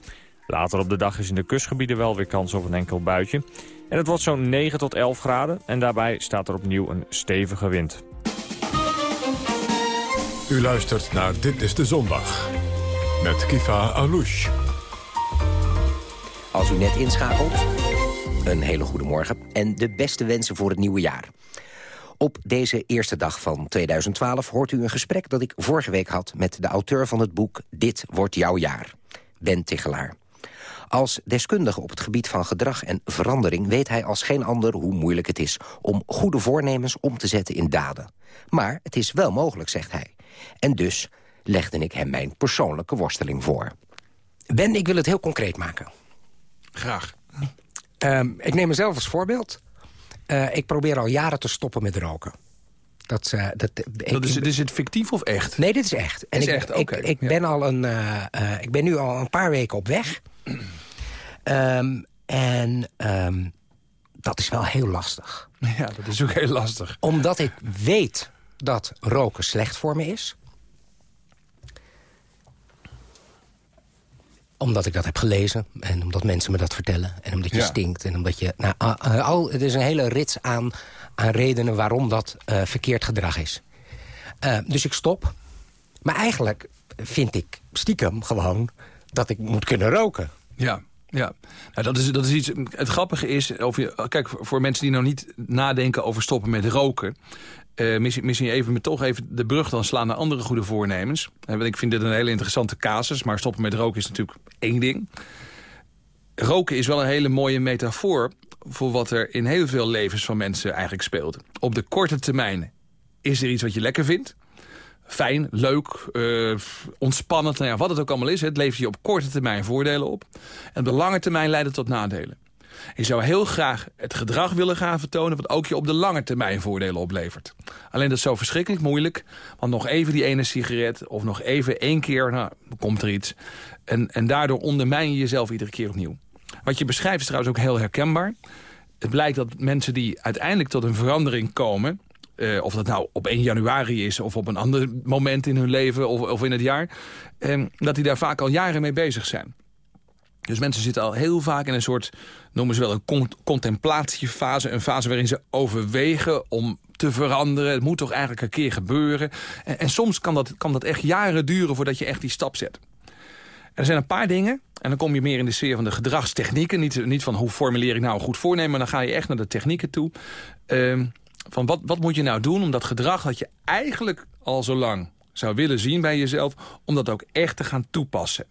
Later op de dag is in de kustgebieden wel weer kans op een enkel buitje. En het wordt zo'n 9 tot 11 graden en daarbij staat er opnieuw een stevige wind. U luistert naar Dit is de Zondag. Met Kifa Alouche. Als u net inschakelt, een hele goede morgen en de beste wensen voor het nieuwe jaar. Op deze eerste dag van 2012 hoort u een gesprek dat ik vorige week had... met de auteur van het boek Dit wordt jouw jaar, Ben Tichelaar. Als deskundige op het gebied van gedrag en verandering... weet hij als geen ander hoe moeilijk het is om goede voornemens om te zetten in daden. Maar het is wel mogelijk, zegt hij. En dus legde ik hem mijn persoonlijke worsteling voor. Ben, ik wil het heel concreet maken. Graag. Um, ik neem mezelf als voorbeeld. Uh, ik probeer al jaren te stoppen met roken. Dat, uh, dat, ik, dat is, is het fictief of echt? Nee, dit is echt. En is ik, echt, ik, ik, ben al een, uh, ik ben nu al een paar weken op weg. um, en um, dat is wel heel lastig. Ja, dat is ook heel lastig. Omdat ik weet dat roken slecht voor me is. Omdat ik dat heb gelezen en omdat mensen me dat vertellen. En omdat je ja. stinkt en omdat je... Nou, al, het is een hele rits aan, aan redenen waarom dat uh, verkeerd gedrag is. Uh, dus ik stop. Maar eigenlijk vind ik stiekem gewoon dat ik moet kunnen roken. Ja, ja, nou, dat, is, dat is iets. Het grappige is, of je, kijk, voor mensen die nou niet nadenken over stoppen met roken. Uh, misschien, misschien even toch even de brug dan slaan naar andere goede voornemens. Uh, ik vind dit een hele interessante casus, maar stoppen met roken is natuurlijk één ding. Roken is wel een hele mooie metafoor voor wat er in heel veel levens van mensen eigenlijk speelt. Op de korte termijn is er iets wat je lekker vindt. Fijn, leuk, uh, ontspannend, nou ja, wat het ook allemaal is. Het levert je op korte termijn voordelen op. En op de lange termijn leidt het tot nadelen. Je zou heel graag het gedrag willen gaan vertonen... wat ook je op de lange termijn voordelen oplevert. Alleen dat is zo verschrikkelijk moeilijk. Want nog even die ene sigaret of nog even één keer... nou, komt er iets. En, en daardoor ondermijn je jezelf iedere keer opnieuw. Wat je beschrijft is trouwens ook heel herkenbaar. Het blijkt dat mensen die uiteindelijk tot een verandering komen... eh, of dat nou op 1 januari is of op een ander moment in hun leven of, of in het jaar... eh, dat die daar vaak al jaren mee bezig zijn. Dus mensen zitten al heel vaak in een soort, noemen ze wel een con- contemplatiefase. Een fase waarin ze overwegen om te veranderen. Het moet toch eigenlijk een keer gebeuren. En, en soms kan dat, kan dat echt jaren duren voordat je echt die stap zet. Er zijn een paar dingen. En dan kom je meer in de sfeer van de gedragstechnieken. Niet, niet van hoe formuleer ik nou een goed voornemen. Maar dan ga je echt naar de technieken toe. Ehm, van wat, wat moet je nou doen om dat gedrag dat je eigenlijk al zo lang zou willen zien bij jezelf... om dat ook echt te gaan toepassen.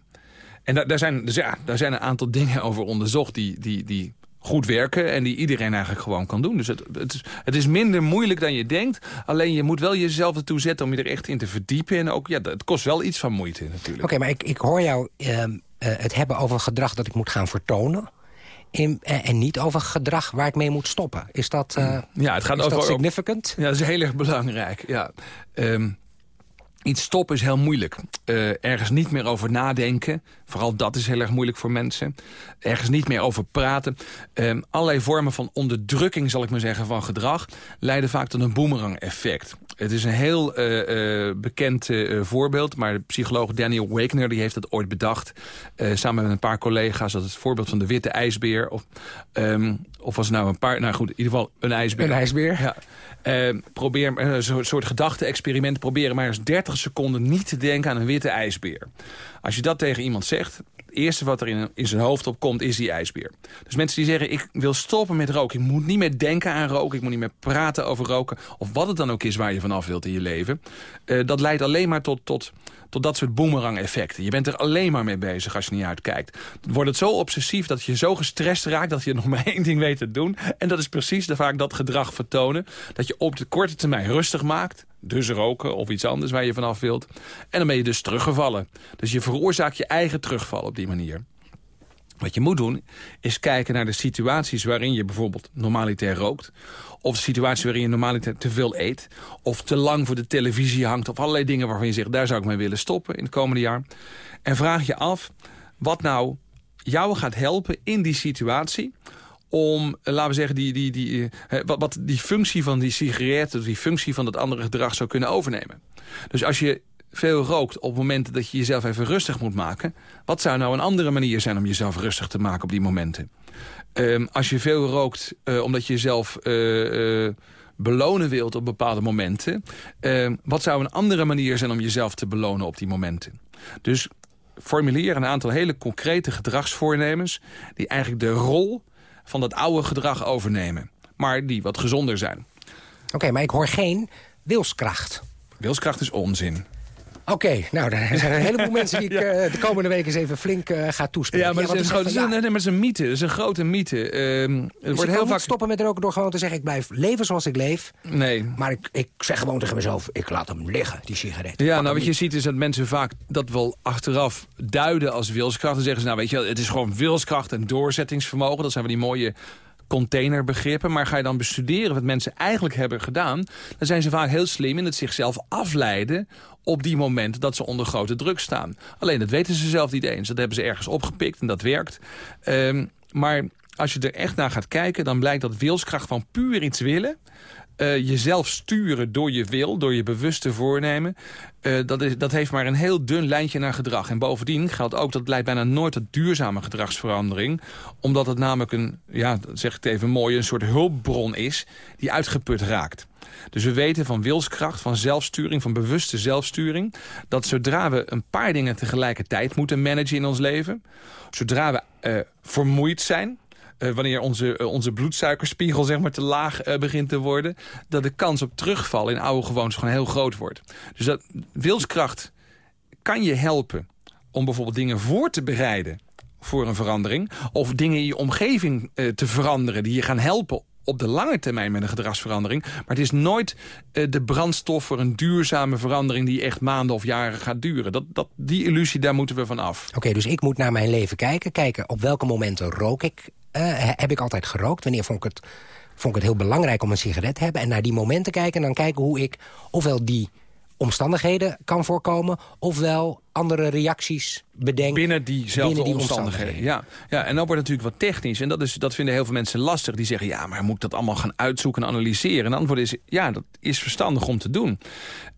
En daar, daar, zijn, dus ja, daar zijn een aantal dingen over onderzocht die, die, die goed werken... en die iedereen eigenlijk gewoon kan doen. Dus het, het, is, het is minder moeilijk dan je denkt. Alleen je moet wel jezelf ertoe zetten om je er echt in te verdiepen. En ook, ja, het kost wel iets van moeite natuurlijk. Oké, maar ik, ik hoor jou ehm, eh, het hebben over gedrag dat ik moet gaan vertonen... In, eh, en niet over gedrag waar ik mee moet stoppen. Is dat, eh, Ja, het gaat is over... dat significant? Ja, dat is heel erg belangrijk. Ja. Ehm, iets stoppen is heel moeilijk. Eh, ergens niet meer over nadenken. Vooral dat is heel erg moeilijk voor mensen. Ergens niet meer over praten. Ehm, allerlei vormen van onderdrukking, zal ik maar zeggen, van gedrag... leiden vaak tot een boemerang-effect. Het is een heel eh, eh, bekend voorbeeld... maar de psycholoog Daniel Wagner die heeft het ooit bedacht... samen met een paar collega's. Dat is het voorbeeld van de witte ijsbeer. Of, ehm, of was het nou een paar... Nou goed, in ieder geval een ijsbeer. Een ijsbeer? Ja. Eh, probeer een soort, soort gedachte-experiment. Proberen maar eens 30 seconden niet te denken aan een witte ijsbeer. Als je dat tegen iemand zegt... het eerste wat er in, in zijn hoofd opkomt is die ijsbeer. Dus mensen die zeggen, ik wil stoppen met roken. Ik moet niet meer denken aan roken. Ik moet niet meer praten over roken. Of wat het dan ook is waar je vanaf wilt in je leven. Eh, dat leidt alleen maar tot... tot tot dat soort boemerang-effecten. Je bent er alleen maar mee bezig als je niet uitkijkt. Dan wordt het zo obsessief dat je zo gestrest raakt... dat je nog maar één ding weet te doen. En dat is precies vaak dat gedrag vertonen. Dat je op de korte termijn rustig maakt. Dus roken of iets anders waar je vanaf wilt. En dan ben je dus teruggevallen. Dus je veroorzaakt je eigen terugval op die manier. Wat je moet doen, is kijken naar de situaties waarin je bijvoorbeeld normaliter rookt. Of de situatie waarin je normaliter te veel eet. Of te lang voor de televisie hangt. Of allerlei dingen waarvan je zegt, daar zou ik mee willen stoppen in het komende jaar. En vraag je af wat nou jou gaat helpen in die situatie om, eh, laten we zeggen, die, die, die, eh, wat, wat die functie van die sigaret... die functie van dat andere gedrag zou kunnen overnemen. Dus als je veel rookt op momenten dat je jezelf even rustig moet maken... wat zou nou een andere manier zijn om jezelf rustig te maken op die momenten? Ehm, als je veel rookt eh, omdat je jezelf eh, eh, belonen wilt op bepaalde momenten... ehm, wat zou een andere manier zijn om jezelf te belonen op die momenten? Dus formuleer een aantal hele concrete gedragsvoornemens... die eigenlijk de rol van dat oude gedrag overnemen. Maar die wat gezonder zijn. Oké, maar ik hoor geen wilskracht. Wilskracht is onzin. Oké, nou, er zijn een heleboel mensen die ik eh, de komende week eens even flink eh, ga toespreken. Ja, maar want is, een nee, nee, is mythe. Dat is een grote mythe. Ehm, er dus wordt heel vaak... stoppen met roken door gewoon te zeggen... ik blijf leven zoals ik leef. Nee. Maar ik, ik zeg gewoon tegen mezelf, ik laat hem liggen, die sigaret. Ja, nou wat je ziet is dat mensen vaak dat wel achteraf duiden als wilskracht. Dan zeggen ze, nou weet je, wel, het is gewoon wilskracht en doorzettingsvermogen. Dat zijn wel die mooie containerbegrippen. Maar ga je dan bestuderen wat mensen eigenlijk hebben gedaan... dan zijn ze vaak heel slim in het zichzelf afleiden op die momenten dat ze onder grote druk staan. Alleen dat weten ze zelf niet eens. Dat hebben ze ergens opgepikt en dat werkt. Ehm, maar als je er echt naar gaat kijken... dan blijkt dat wilskracht van puur iets willen... eh, jezelf sturen door je wil, door je bewuste voornemen... eh, dat, is, dat heeft maar een heel dun lijntje naar gedrag. En bovendien geldt ook dat leidt bijna nooit tot duurzame gedragsverandering. Omdat het namelijk een, ja, zeg ik even mooi, een soort hulpbron is die uitgeput raakt. Dus we weten van wilskracht, van zelfsturing, van bewuste zelfsturing... dat zodra we een paar dingen tegelijkertijd moeten managen in ons leven... zodra we eh, vermoeid zijn, eh, wanneer onze, eh, onze bloedsuikerspiegel zeg maar, te laag eh, begint te worden... dat de kans op terugval in oude gewoontes gewoon heel groot wordt. Dus dat wilskracht kan je helpen om bijvoorbeeld dingen voor te bereiden voor een verandering... of dingen in je omgeving te veranderen die je gaan helpen op de lange termijn met een gedragsverandering. Maar het is nooit de brandstof voor een duurzame verandering... die echt maanden of jaren gaat duren. Dat, dat, die illusie, daar moeten we van af. Oké, dus ik moet naar mijn leven kijken. Kijken op welke momenten rook ik. Eh, he- heb ik altijd gerookt? Wanneer vond ik, het, vond ik het heel belangrijk om een sigaret te hebben? En naar die momenten kijken en dan kijken hoe ik ofwel die omstandigheden kan voorkomen... ofwel andere reacties bedenkt binnen diezelfde binnen die omstandigheden. Ja. ja, en dan wordt het natuurlijk wat technisch. En dat, is, dat vinden heel veel mensen lastig. Die zeggen, ja, maar moet ik dat allemaal gaan uitzoeken en analyseren? En het antwoord is, ja, dat is verstandig om te doen.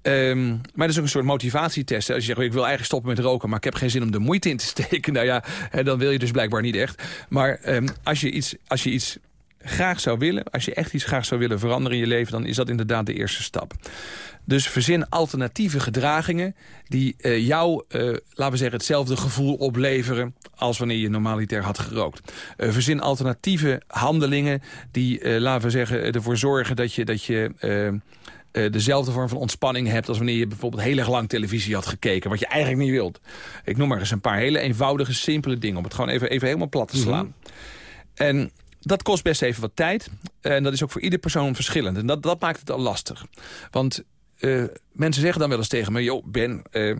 Ehm, maar dat is ook een soort motivatietest. Als je zegt, ik wil eigenlijk stoppen met roken... maar ik heb geen zin om de moeite in te steken. Nou ja, dan wil je dus blijkbaar niet echt. Maar ehm, als, je iets, als je iets graag zou willen... als je echt iets graag zou willen veranderen in je leven... dan is dat inderdaad de eerste stap. Dus verzin alternatieve gedragingen die uh, jou, uh, laten we zeggen, hetzelfde gevoel opleveren als wanneer je normaliter had gerookt. Uh, verzin alternatieve handelingen die, laten we zeggen, ervoor zorgen dat je, dat je dezelfde vorm van ontspanning hebt... als wanneer je bijvoorbeeld heel erg lang televisie had gekeken... wat je eigenlijk niet wilt. Ik noem maar eens een paar hele eenvoudige, simpele dingen... om het gewoon even, even helemaal plat te slaan. Mhm. En dat kost best even wat tijd. En dat is ook voor ieder persoon verschillend. En dat, dat maakt het al lastig. Want uh, mensen zeggen dan wel eens tegen me... joh, Ben, uh,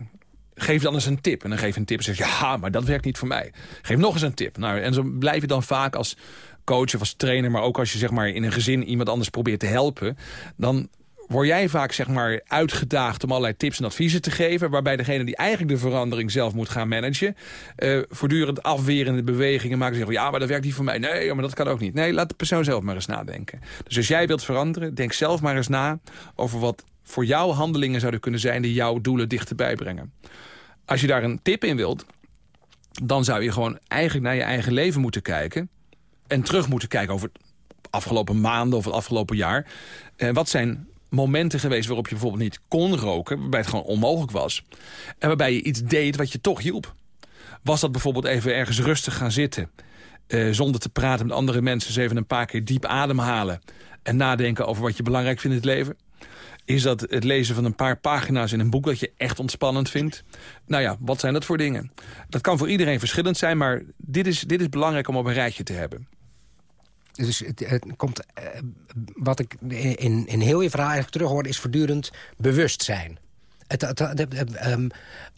geef dan eens een tip. En dan geef je een tip en zeg je... ja, maar dat werkt niet voor mij. Geef nog eens een tip. Nou, en zo blijf je dan vaak als coach of als trainer... maar ook als je zeg maar, in een gezin iemand anders probeert te helpen... dan word jij vaak zeg maar, uitgedaagd om allerlei tips en adviezen te geven... waarbij degene die eigenlijk de verandering zelf moet gaan managen... Uh, voortdurend afwerende bewegingen maken. Zeggen, ja, maar dat werkt niet voor mij. Nee, maar dat kan ook niet. Nee, laat de persoon zelf maar eens nadenken. Dus als jij wilt veranderen, denk zelf maar eens na... over wat voor jou handelingen zouden kunnen zijn... die jouw doelen dichterbij brengen. Als je daar een tip in wilt... dan zou je gewoon eigenlijk naar je eigen leven moeten kijken... en terug moeten kijken over afgelopen maanden of het afgelopen jaar. Eh, wat zijn momenten geweest waarop je bijvoorbeeld niet kon roken... waarbij het gewoon onmogelijk was. En waarbij je iets deed wat je toch hielp. Was dat bijvoorbeeld even ergens rustig gaan zitten... Uh, zonder te praten met andere mensen... even een paar keer diep ademhalen... en nadenken over wat je belangrijk vindt in het leven? Is dat het lezen van een paar pagina's in een boek dat je echt ontspannend vindt? Nou ja, wat zijn dat voor dingen? Dat kan voor iedereen verschillend zijn, maar dit is, dit is belangrijk om op een rijtje te hebben. Dus het, komt, uh, wat ik in, in heel je verhaal eigenlijk terug hoor... is voortdurend bewustzijn. Het, het, um,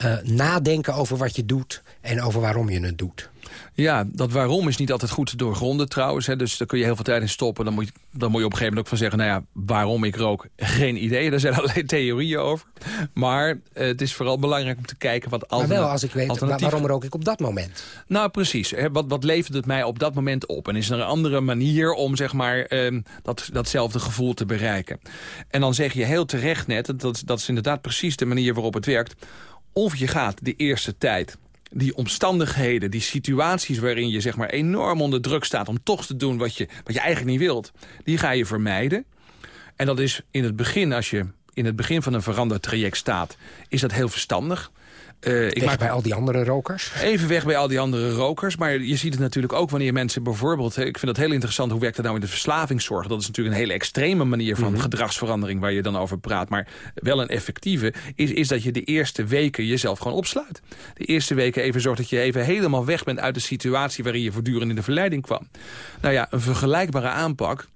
uh, nadenken over wat je doet en over waarom je het doet. Ja, dat waarom is niet altijd goed te doorgronden trouwens. Hè, dus daar kun je heel veel tijd in stoppen. Dan moet, je, dan moet je op een gegeven moment ook van zeggen... nou ja, waarom ik rook, geen idee. Daar zijn allerlei theorieën over. Maar uh, het is vooral belangrijk om te kijken wat alternatieven... Maar wel als ik weet, waarom rook ik op dat moment? Nou, precies. Hè, wat, wat levert het mij op dat moment op? En is er een andere manier om zeg maar, uh, dat, datzelfde gevoel te bereiken? En dan zeg je heel terecht net... Dat, dat is inderdaad precies de manier waarop het werkt... of je gaat de eerste tijd die omstandigheden, die situaties waarin je zeg maar enorm onder druk staat... om toch te doen wat je, wat je eigenlijk niet wilt, die ga je vermijden. En dat is in het begin, als je in het begin van een veranderd traject staat... is dat heel verstandig. Uh, ik maak bij al die andere rokers? Even weg bij al die andere rokers. Maar je ziet het natuurlijk ook wanneer mensen bijvoorbeeld... ik vind het heel interessant, hoe werkt dat nou in de verslavingszorg? Dat is natuurlijk een hele extreme manier van mhm. gedragsverandering... waar je dan over praat. Maar wel een effectieve is, is dat je de eerste weken jezelf gewoon opsluit. De eerste weken even zorgt dat je even helemaal weg bent... uit de situatie waarin je voortdurend in de verleiding kwam. Nou ja, een vergelijkbare aanpak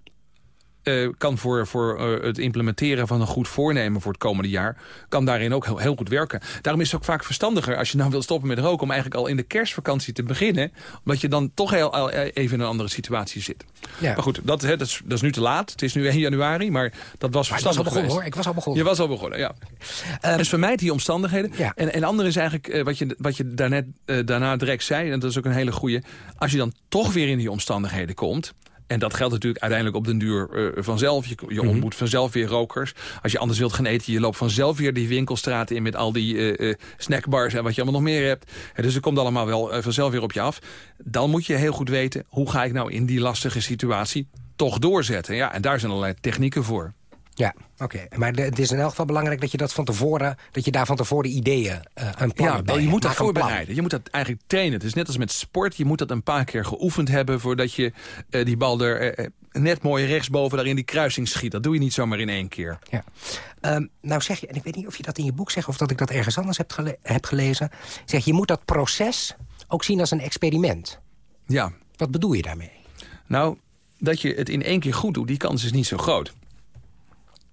uh, kan voor, voor uh, het implementeren van een goed voornemen voor het komende jaar... kan daarin ook heel, heel, goed werken. Daarom is het ook vaak verstandiger als je nou wilt stoppen met roken... om eigenlijk al in de kerstvakantie te beginnen. Omdat je dan toch heel, even in een andere situatie zit. Ja. Maar goed, dat, dat, is, dat, is, nu te laat. Het is nu 1 januari, maar dat was verstandig was al begonnen, hoor. Ik was al begonnen. Je was al begonnen, ja. Um, dus vermijd die omstandigheden. Ja. En, en andere is eigenlijk uh, wat je, wat je daarnet, daarna direct zei... en dat is ook een hele goede. Als je dan toch weer in die omstandigheden komt... En dat geldt natuurlijk uiteindelijk op den duur uh, vanzelf. Je, je mhm. ontmoet vanzelf weer rokers. Als je anders wilt gaan eten, je loopt vanzelf weer die winkelstraten in... met al die uh, snackbars en wat je allemaal nog meer hebt. dus het komt allemaal wel vanzelf weer op je af. Dan moet je heel goed weten, hoe ga ik nou in die lastige situatie toch doorzetten? Ja, en daar zijn allerlei technieken voor. Ja, oké. Maar het is in elk geval belangrijk dat je dat van tevoren, dat je daar van tevoren ideeën uh, een plan ja, je moet dat voorbereiden. Je moet dat eigenlijk trainen. Het is net als met sport. Je moet dat een paar keer geoefend hebben voordat je uh, die bal er uh, net mooi rechtsboven daar in die kruising schiet. Dat doe je niet zomaar in één keer. Ja. Um, nou zeg je, en ik weet niet of je dat in je boek zegt of dat ik dat ergens anders heb, gele heb gelezen. Zeg, je moet dat proces ook zien als een experiment. Ja. Wat bedoel je daarmee? Nou, dat je het in één keer goed doet, die kans is niet zo groot.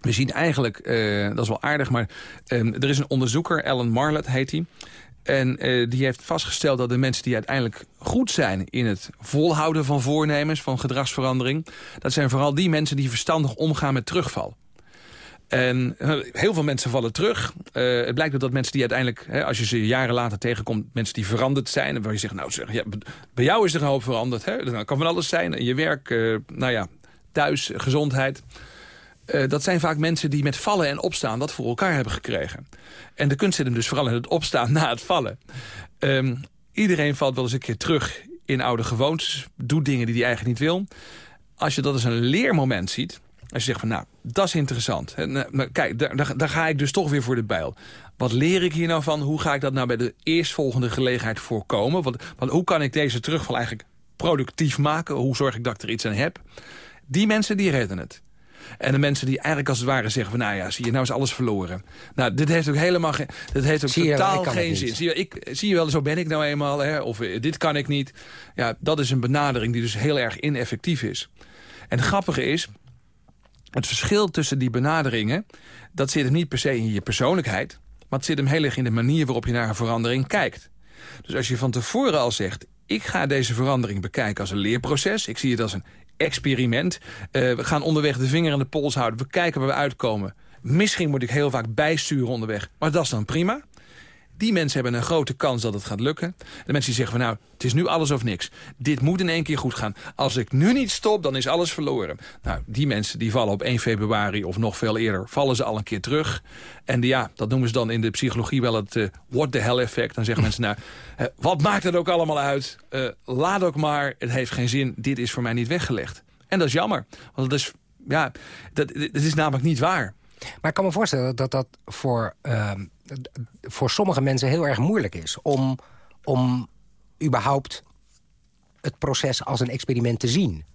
We zien eigenlijk, uh, dat is wel aardig, maar uh, er is een onderzoeker, Alan Marlett heet hij. En uh, die heeft vastgesteld dat de mensen die uiteindelijk goed zijn... in het volhouden van voornemens, van gedragsverandering... dat zijn vooral die mensen die verstandig omgaan met terugval. En eh, heel veel mensen vallen terug. Het blijkt ook dat mensen die uiteindelijk, hè, als je ze jaren later tegenkomt... mensen die veranderd zijn, waar je zegt, nou zeg, ja, bij jou is er een hoop veranderd. Hè? Dat kan van alles zijn, je werk, nou ja, thuis, gezondheid... Uh, dat zijn vaak mensen die met vallen en opstaan dat voor elkaar hebben gekregen. En de kunst zit hem dus vooral in het opstaan na het vallen. Um, iedereen valt wel eens een keer terug in oude gewoontes. Doet dingen die hij eigenlijk niet wil. Als je dat als een leermoment ziet... Als je zegt van, nou, dat is interessant. En, uh, kijk, daar, daar, daar, ga ik dus toch weer voor de bijl. Wat leer ik hier nou van? Hoe ga ik dat nou bij de eerstvolgende gelegenheid voorkomen? Want, want hoe kan ik deze terugval eigenlijk productief maken? Hoe zorg ik dat ik er iets aan heb? Die mensen, die redden het. En de mensen die eigenlijk als het ware zeggen van... nou ja, zie je, nou is alles verloren. Nou, dit heeft ook helemaal geen... Dit heeft ook Zie totaal geen zin. Zie je, ik, zie je wel, zo ben ik nou eenmaal. Hè, of eh, dit kan ik niet. Ja, dat is een benadering die dus heel erg ineffectief is. En het grappige is... het verschil tussen die benaderingen... dat zit hem niet per se in je persoonlijkheid... maar het zit hem heel erg in de manier waarop je naar een verandering kijkt. Dus als je van tevoren al zegt... ik ga deze verandering bekijken als een leerproces... ik zie het als een experiment. Uh, we gaan onderweg de vinger aan de pols houden. We kijken waar we uitkomen. Misschien moet ik heel vaak bijsturen onderweg. Maar dat is dan prima. Die mensen hebben een grote kans dat het gaat lukken. De mensen die zeggen van nou, het is nu alles of niks. Dit moet in één keer goed gaan. Als ik nu niet stop, dan is alles verloren. Nou, die mensen die vallen op 1 februari of nog veel eerder... vallen ze al een keer terug. En ja, dat noemen ze dan in de psychologie wel het uh, what the hell effect. Dan zeggen mensen nou, wat maakt het ook allemaal uit? Uh, laat ook maar, het heeft geen zin. Dit is voor mij niet weggelegd. En dat is jammer. Want dat is, ja, dat, dat is namelijk niet waar. Maar ik kan me voorstellen dat dat voor, uh, voor sommige mensen heel erg moeilijk is... om, om überhaupt het proces als een experiment te zien.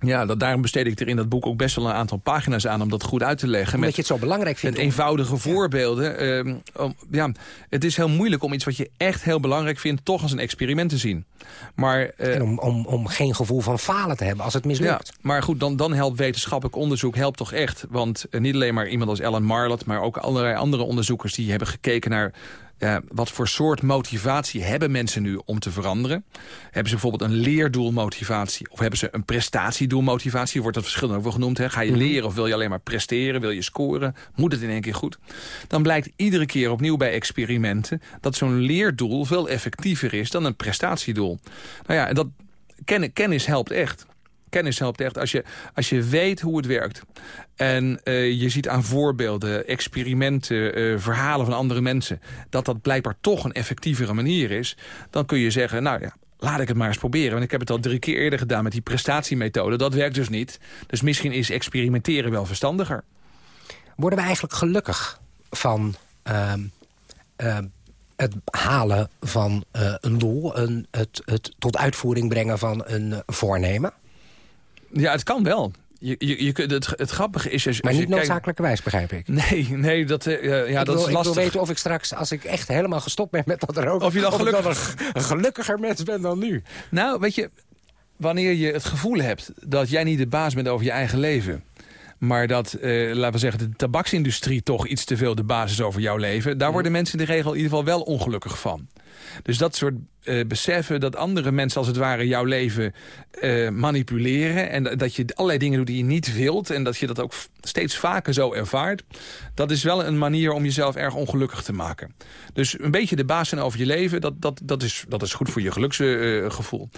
Ja, dat, daarom besteed ik er in dat boek ook best wel een aantal pagina's aan... om dat goed uit te leggen. Omdat met, je het zo belangrijk vindt. Met eenvoudige voorbeelden. Uh, om, ja, het is heel moeilijk om iets wat je echt heel belangrijk vindt... toch als een experiment te zien. Maar, uh, en om, om, om geen gevoel van falen te hebben als het mislukt. Ja, maar goed, dan, dan helpt wetenschappelijk onderzoek helpt toch echt. Want uh, niet alleen maar iemand als Ellen Marlett... maar ook allerlei andere onderzoekers die hebben gekeken naar... Uh, wat voor soort motivatie hebben mensen nu om te veranderen? Hebben ze bijvoorbeeld een leerdoelmotivatie? Of hebben ze een prestatiedoelmotivatie? Wordt dat verschillend ook wel genoemd. Hè? Ga je leren of wil je alleen maar presteren? Wil je scoren? Moet het in één keer goed? Dan blijkt iedere keer opnieuw bij experimenten... dat zo'n leerdoel veel effectiever is dan een prestatiedoel. Nou ja, dat, ken, kennis helpt echt kennis helpt echt. Als je, als je weet hoe het werkt. En uh, je ziet aan voorbeelden, experimenten, uh, verhalen van andere mensen... dat dat blijkbaar toch een effectievere manier is... dan kun je zeggen, nou ja, laat ik het maar eens proberen. Want ik heb het al drie keer eerder gedaan met die prestatiemethode. Dat werkt dus niet. Dus misschien is experimenteren wel verstandiger. Worden we eigenlijk gelukkig van... Uh, het halen van uh, een doel, een, het, het tot uitvoering brengen van een voornemen? Ja, het kan wel. Je, je, je, het, het grappige is... Als, maar niet noodzakelijkerwijs, begrijp ik. Nee, nee dat, uh, ja, ik dat wil, is lastig. Ik wil weten of ik straks, als ik echt helemaal gestopt ben met dat roken... Of je dan gelukkig... of dan een gelukkiger mens bent dan nu. Nou, weet je, wanneer je het gevoel hebt... dat jij niet de baas bent over je eigen leven... maar dat, uh, laten we zeggen, de tabaksindustrie toch iets te veel de basis is over jouw leven... daar worden mensen in de regel in ieder geval wel ongelukkig van. Dus dat soort uh, beseffen dat andere mensen als het ware jouw leven uh, manipuleren... en dat je allerlei dingen doet die je niet wilt... en dat je dat ook steeds vaker zo ervaart... dat is wel een manier om jezelf erg ongelukkig te maken. Dus een beetje de baas zijn over je leven... dat, dat, dat, is, dat is goed voor je geluksgevoel.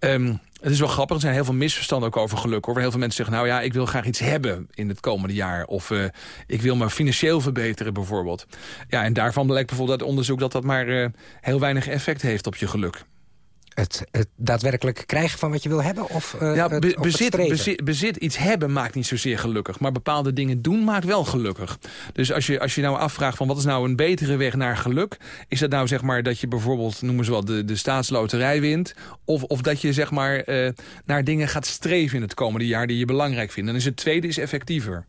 Um, het is wel grappig, er zijn heel veel misverstanden ook over geluk. Hoor. Heel veel mensen zeggen, nou ja, ik wil graag iets hebben in het komende jaar. Of uh, ik wil me financieel verbeteren bijvoorbeeld. Ja, en daarvan blijkt bijvoorbeeld uit onderzoek dat dat maar uh, heel weinig effect heeft op je geluk. Het, het, daadwerkelijk krijgen van wat je wil hebben? Of, uh, ja, be, het, of bezit, bezit, bezit, iets hebben maakt niet zozeer gelukkig. Maar bepaalde dingen doen maakt wel gelukkig. Dus als je, als je nou afvraagt van wat is nou een betere weg naar geluk... is dat nou zeg maar dat je bijvoorbeeld, noemen ze wel, de, de staatsloterij wint... Of, of dat je zeg maar uh, naar dingen gaat streven in het komende jaar die je belangrijk vindt. Dan is het tweede is effectiever.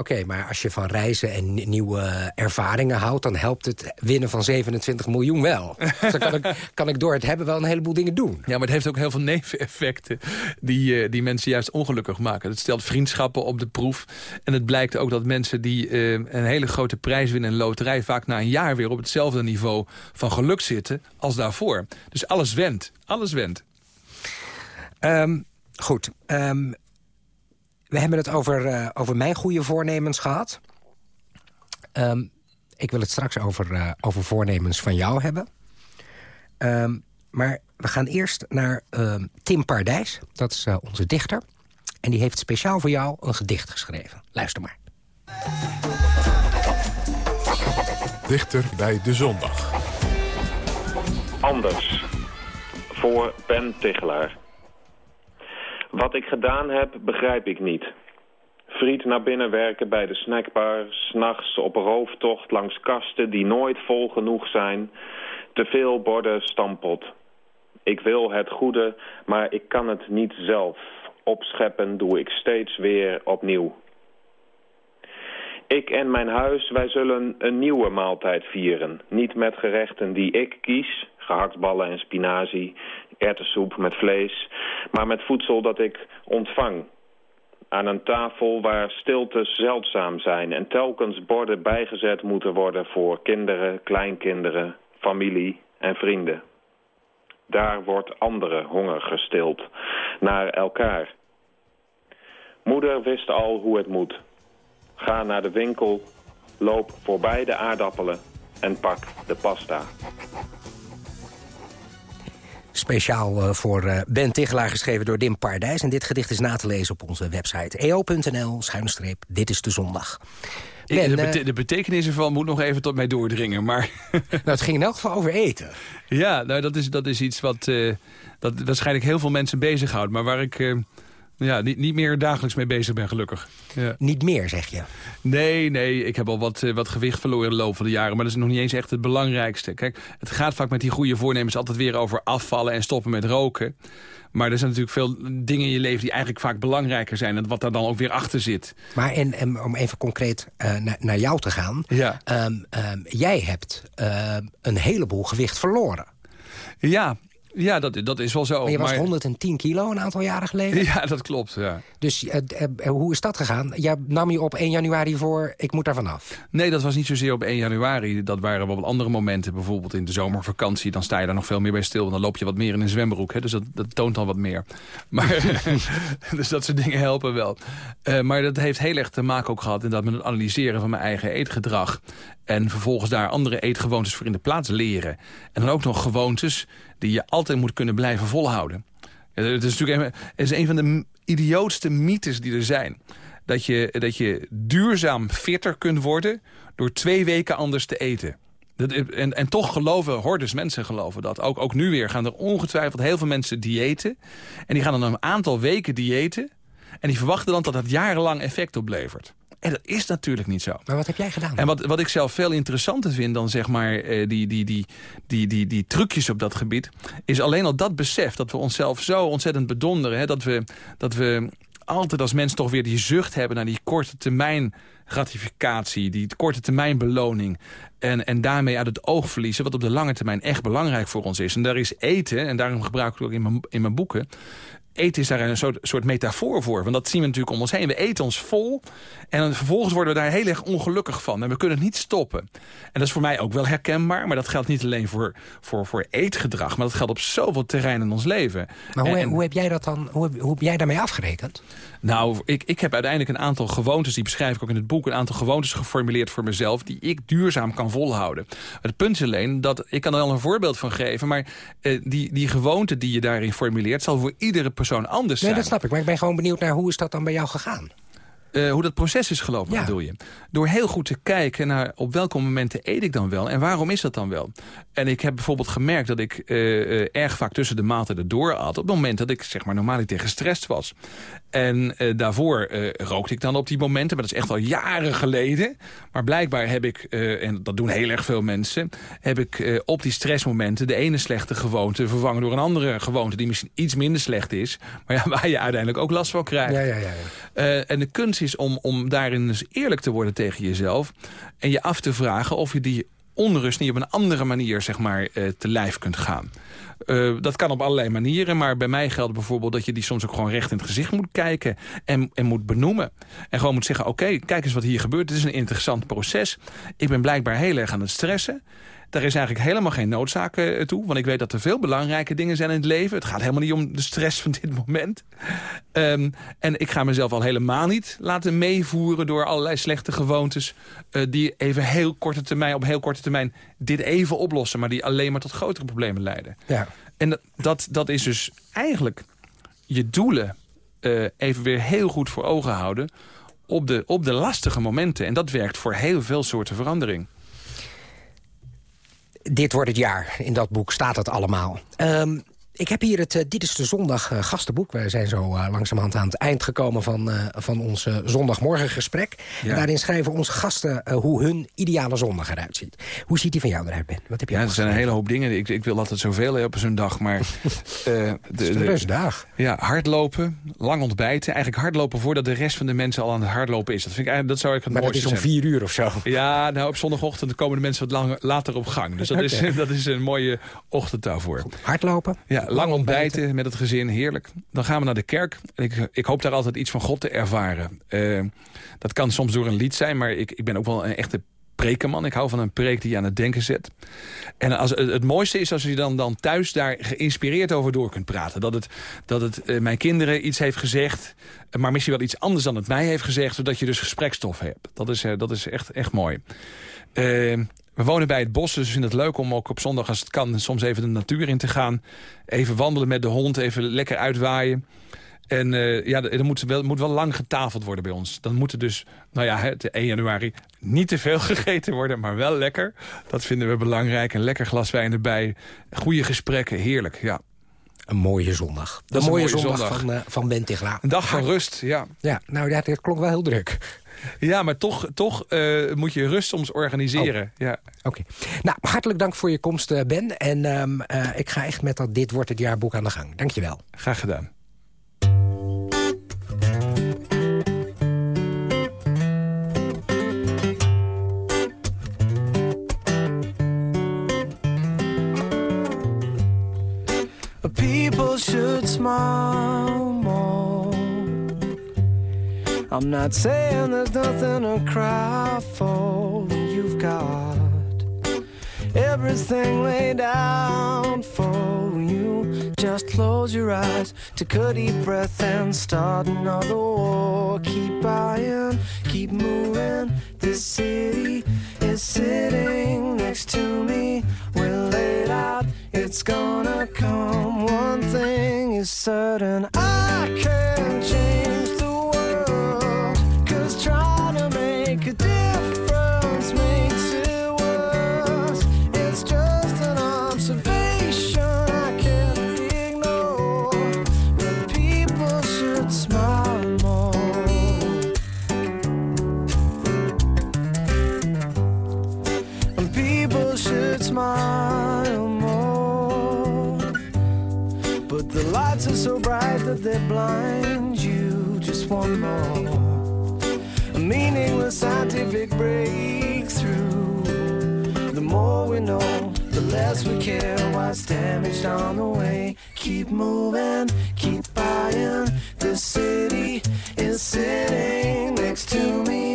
Oké, okay, maar als je van reizen en nieuwe ervaringen houdt... dan helpt het winnen van 27 miljoen wel. dus dan kan ik, kan ik door het hebben wel een heleboel dingen doen. Ja, maar het heeft ook heel veel neveneffecten... die, uh, die mensen juist ongelukkig maken. Het stelt vriendschappen op de proef. En het blijkt ook dat mensen die uh, een hele grote prijs winnen in een loterij... vaak na een jaar weer op hetzelfde niveau van geluk zitten als daarvoor. Dus alles wendt. Alles wendt. Um, goed. Um, we hebben het over, eh, over mijn goede voornemens gehad. Ehm, ik wil het straks over, eh, over voornemens van jou hebben. Ehm, maar we gaan eerst naar ehm, Tim Pardijs. Dat is eh, onze dichter. En die heeft speciaal voor jou een gedicht geschreven. Luister maar. Dichter bij de zondag. Anders. Voor Ben Tichelaar. Wat ik gedaan heb, begrijp ik niet. Friet naar binnen werken bij de snackbar, s'nachts op rooftocht langs kasten die nooit vol genoeg zijn, te veel borden stampot. Ik wil het goede, maar ik kan het niet zelf. Opscheppen doe ik steeds weer opnieuw. Ik en mijn huis, wij zullen een nieuwe maaltijd vieren. Niet met gerechten die ik kies, gehaktballen en spinazie, erwtensoep met vlees, maar met voedsel dat ik ontvang. Aan een tafel waar stiltes zeldzaam zijn en telkens borden bijgezet moeten worden voor kinderen, kleinkinderen, familie en vrienden. Daar wordt andere honger gestild, naar elkaar. Moeder wist al hoe het moet. Ga naar de winkel, loop voorbij de aardappelen en pak de pasta. Speciaal uh, voor uh, Ben Tichelaar geschreven door Dim Pardijs. En dit gedicht is na te lezen op onze website eo.nl, dit is de zondag. Ben, de, bete de, betekenis ervan moet nog even tot mij doordringen. Maar nou, het ging in elk geval over eten. Ja, nou, dat, is, dat is iets wat, uh, dat waarschijnlijk heel veel mensen bezighoudt. Maar waar ik ja, niet, niet meer dagelijks mee bezig ben, gelukkig. Ja. Niet meer, zeg je? Nee, nee. Ik heb al wat, wat gewicht verloren in de loop van de jaren. Maar dat is nog niet eens echt het belangrijkste. Kijk, het gaat vaak met die goede voornemens altijd weer over afvallen en stoppen met roken. Maar er zijn natuurlijk veel dingen in je leven die eigenlijk vaak belangrijker zijn. En wat daar dan ook weer achter zit. Maar en, en om even concreet uh, naar, naar jou te gaan. Ja. Um, um, jij hebt uh, een heleboel gewicht verloren. Ja, ja, dat, dat is wel zo. Maar je was 110 kilo een aantal jaren geleden? Ja, dat klopt, ja. Dus uh, uh, hoe is dat gegaan? Jij nam je op 1 januari voor, ik moet daar vanaf? Nee, dat was niet zozeer op 1 januari. Dat waren wel wat andere momenten. Bijvoorbeeld in de zomervakantie, dan sta je daar nog veel meer bij stil. Dan loop je wat meer in een zwembroek, hè? dus dat, dat toont dan wat meer. Maar, dus dat soort dingen helpen wel. Uh, maar dat heeft heel erg te maken ook gehad... inderdaad met het analyseren van mijn eigen eetgedrag. En vervolgens daar andere eetgewoontes voor in de plaats leren. En dan ook nog gewoontes die je altijd moet kunnen blijven volhouden. Het is natuurlijk een, is een van de idiootste mythes die er zijn. Dat je, dat je duurzaam fitter kunt worden door twee weken anders te eten. Dat, en, en toch geloven hordes mensen geloven dat. Ook, ook nu weer gaan er ongetwijfeld heel veel mensen diëten. En die gaan dan een aantal weken diëten. En die verwachten dan dat dat jarenlang effect oplevert. En dat is natuurlijk niet zo. Maar wat heb jij gedaan? En wat, wat ik zelf veel interessanter vind dan zeg maar die, die, die, die, die, die trucjes op dat gebied... is alleen al dat besef dat we onszelf zo ontzettend bedonderen. Hè, dat, we, dat we altijd als mens toch weer die zucht hebben naar die korte termijn gratificatie, die korte termijn beloning. En, en daarmee uit het oog verliezen wat op de lange termijn echt belangrijk voor ons is. En daar is eten, en daarom gebruik ik het ook in mijn, in mijn boeken eten is daar een soort, soort metafoor voor. Want dat zien we natuurlijk om ons heen. We eten ons vol en dan vervolgens worden we daar heel erg ongelukkig van. En we kunnen het niet stoppen. En dat is voor mij ook wel herkenbaar. Maar dat geldt niet alleen voor, voor, voor eetgedrag. Maar dat geldt op zoveel terreinen in ons leven. Maar hoe, en, hoe heb jij dat dan, hoe heb, hoe heb jij daarmee afgerekend? Nou, ik, ik heb uiteindelijk een aantal gewoontes, die beschrijf ik ook in het boek... een aantal gewoontes geformuleerd voor mezelf... die ik duurzaam kan volhouden. Het punt is alleen dat, ik kan er al een voorbeeld van geven... maar eh, die, die gewoonte die je daarin formuleert... zal voor iedere persoon anders zijn. Nee, dat snap ik. Maar ik ben gewoon benieuwd naar hoe is dat dan bij jou gegaan? Uh, hoe dat proces is gelopen, ja. bedoel je? Door heel goed te kijken naar op welke momenten eet ik dan wel... en waarom is dat dan wel? En ik heb bijvoorbeeld gemerkt dat ik uh, uh, erg vaak tussen de maaltijden door at... op het moment dat ik zeg maar normaal tegen gestrest was. En daarvoor rookte ik dan op die momenten, maar dat is echt al jaren geleden. Maar blijkbaar heb ik, en dat doen heel erg veel mensen... heb ik op die stressmomenten de ene slechte gewoonte... vervangen door een andere gewoonte die misschien iets minder slecht is... maar ja, waar je uiteindelijk ook last van krijgt. Ja, ja, ja, ja. en de kunst is om, om daarin dus eerlijk te worden tegen jezelf... en je af te vragen of je die onrust niet op een andere manier zeg maar, uh, te lijf kunt gaan. Uh, dat kan op allerlei manieren, maar bij mij geldt bijvoorbeeld... dat je die soms ook gewoon recht in het gezicht moet kijken en, en moet benoemen. En gewoon moet zeggen, oké, kijk eens wat hier gebeurt. Het is een interessant proces. Ik ben blijkbaar heel erg aan het stressen. Daar is eigenlijk helemaal geen noodzaak eh, toe. Want ik weet dat er veel belangrijke dingen zijn in het leven. Het gaat helemaal niet om de stress van dit moment. Ehm, en ik ga mezelf al helemaal niet laten meevoeren... door allerlei slechte gewoontes... Uh, die even heel korte termijn, op heel korte termijn dit even oplossen... maar die alleen maar tot grotere problemen leiden. Ja. En dat, dat is dus eigenlijk je doelen uh, even weer heel goed voor ogen houden... Op de, op de lastige momenten. En dat werkt voor heel veel soorten verandering. Dit wordt het jaar. In dat boek staat het allemaal. Um, ik heb hier het uh, Dit is de Zondag uh, gastenboek. We zijn zo uh, langzamerhand aan het eind gekomen van, van ons zondagmorgengesprek. Ja. Daarin schrijven onze gasten hoe hun ideale zondag eruit ziet. Hoe ziet die van jou eruit, Ben? Wat heb je ja, er zijn een hele hoop dingen. Ik, ik wil altijd zoveel op zo'n dag. Maar, de, de, de rustdag. Ja, hardlopen, lang ontbijten. Eigenlijk hardlopen voordat de rest van de mensen al aan het hardlopen is. Dat, vind ik, eigenlijk, dat zou ik het maar mooiste dat is om vier uur of zo. Ja, nou op zondagochtend komen de mensen wat langer, later op gang. Dus dat, okay. is, dat is een mooie ochtend daarvoor. Goed. Hardlopen? Ja, lang ontbijten met het gezin, heerlijk. Dan gaan we naar de kerk. Ik, ik hoop daar altijd iets van God te ervaren. Uh, dat kan soms door een lied zijn, maar ik, ik ben ook wel een echte prekenman. Ik hou van een preek die je aan het denken zet. En als, het, het mooiste is als je dan, dan thuis daar geïnspireerd over door kunt praten. Dat het, dat het uh, mijn kinderen iets heeft gezegd, maar misschien wel iets anders dan het mij heeft gezegd, zodat je dus gesprekstof hebt. Dat is, uh, dat is echt, echt mooi. Uh, we wonen bij het bos, dus we vinden het leuk om ook op zondag als het kan... soms even de natuur in te gaan. Even wandelen met de hond, even lekker uitwaaien. En uh, ja, er moet wel, moet wel lang getafeld worden bij ons. Dan moet er dus, nou ja, het 1 januari niet te veel gegeten worden, maar wel lekker. Dat vinden we belangrijk. Een lekker glas wijn erbij. Goede gesprekken, heerlijk, ja. Een mooie zondag. De mooie, mooie, zondag, zondag. van, uh, van Ben. Een dag van rust, ja. Ja, nou ja, het klonk wel heel druk. Ja, maar toch, toch uh, moet je rust soms organiseren. Oh. Ja. Oké. Okay. Nou, hartelijk dank voor je komst, Ben. En um, uh, ik ga echt met dat Dit wordt het jaarboek aan de gang. Dank je wel. Graag gedaan. People should smile I'm not saying there's nothing to cry for. You've got everything laid out for you. Just close your eyes, take a deep breath, and start another war. Keep buying, keep moving. This city is sitting next to me. We're laid out, it's gonna come. One thing is certain I can't change that they blind you. Just one more. Meaningless scientific breakthrough. The more we know, the less we care what's damaged on the way. Keep moving, keep buying. This city is sitting next to me.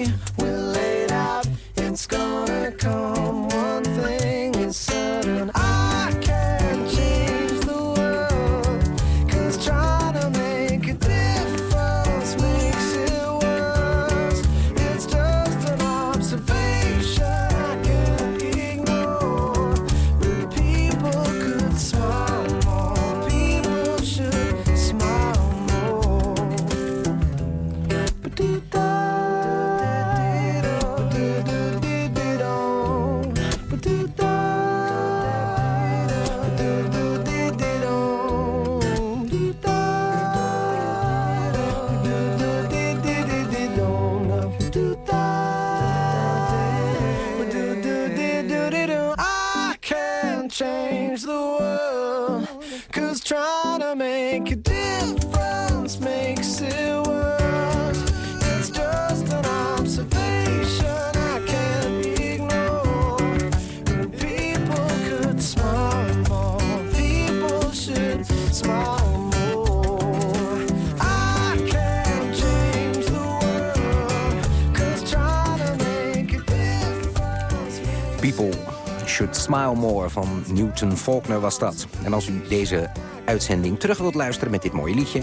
Smile More van Newton Faulkner was dat. En als u deze uitzending terug wilt luisteren met dit mooie liedje...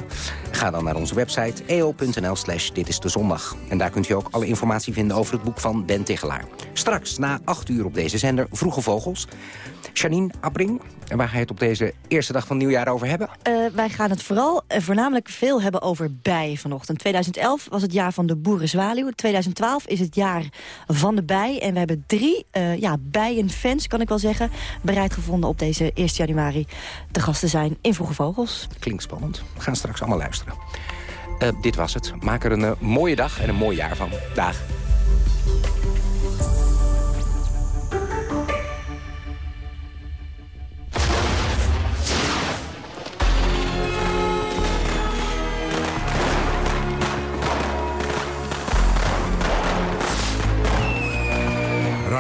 ga dan naar onze website eo.nl slash dit is de zondag. En daar kunt u ook alle informatie vinden over het boek van Ben Tichelaar. Straks na 8 uur op deze zender Vroege Vogels. Janine Abring, waar ga je het op deze eerste dag van het nieuwjaar over hebben? Uh, wij gaan het vooral uh, voornamelijk veel hebben over bijen vanochtend. 2011 was het jaar van de boerenzwaluw. 2012 is het jaar van de bij. En we hebben drie uh, ja, bijenfans, kan ik wel zeggen... bereid gevonden op deze 1 januari te gast te zijn in Vroege Vogels. Klinkt spannend. We gaan straks allemaal luisteren. dit was het. Maak er een mooie dag en een mooi jaar van. Dag.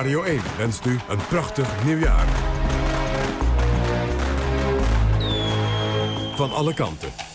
Radio 1 wenst u een prachtig nieuwjaar. Van alle kanten.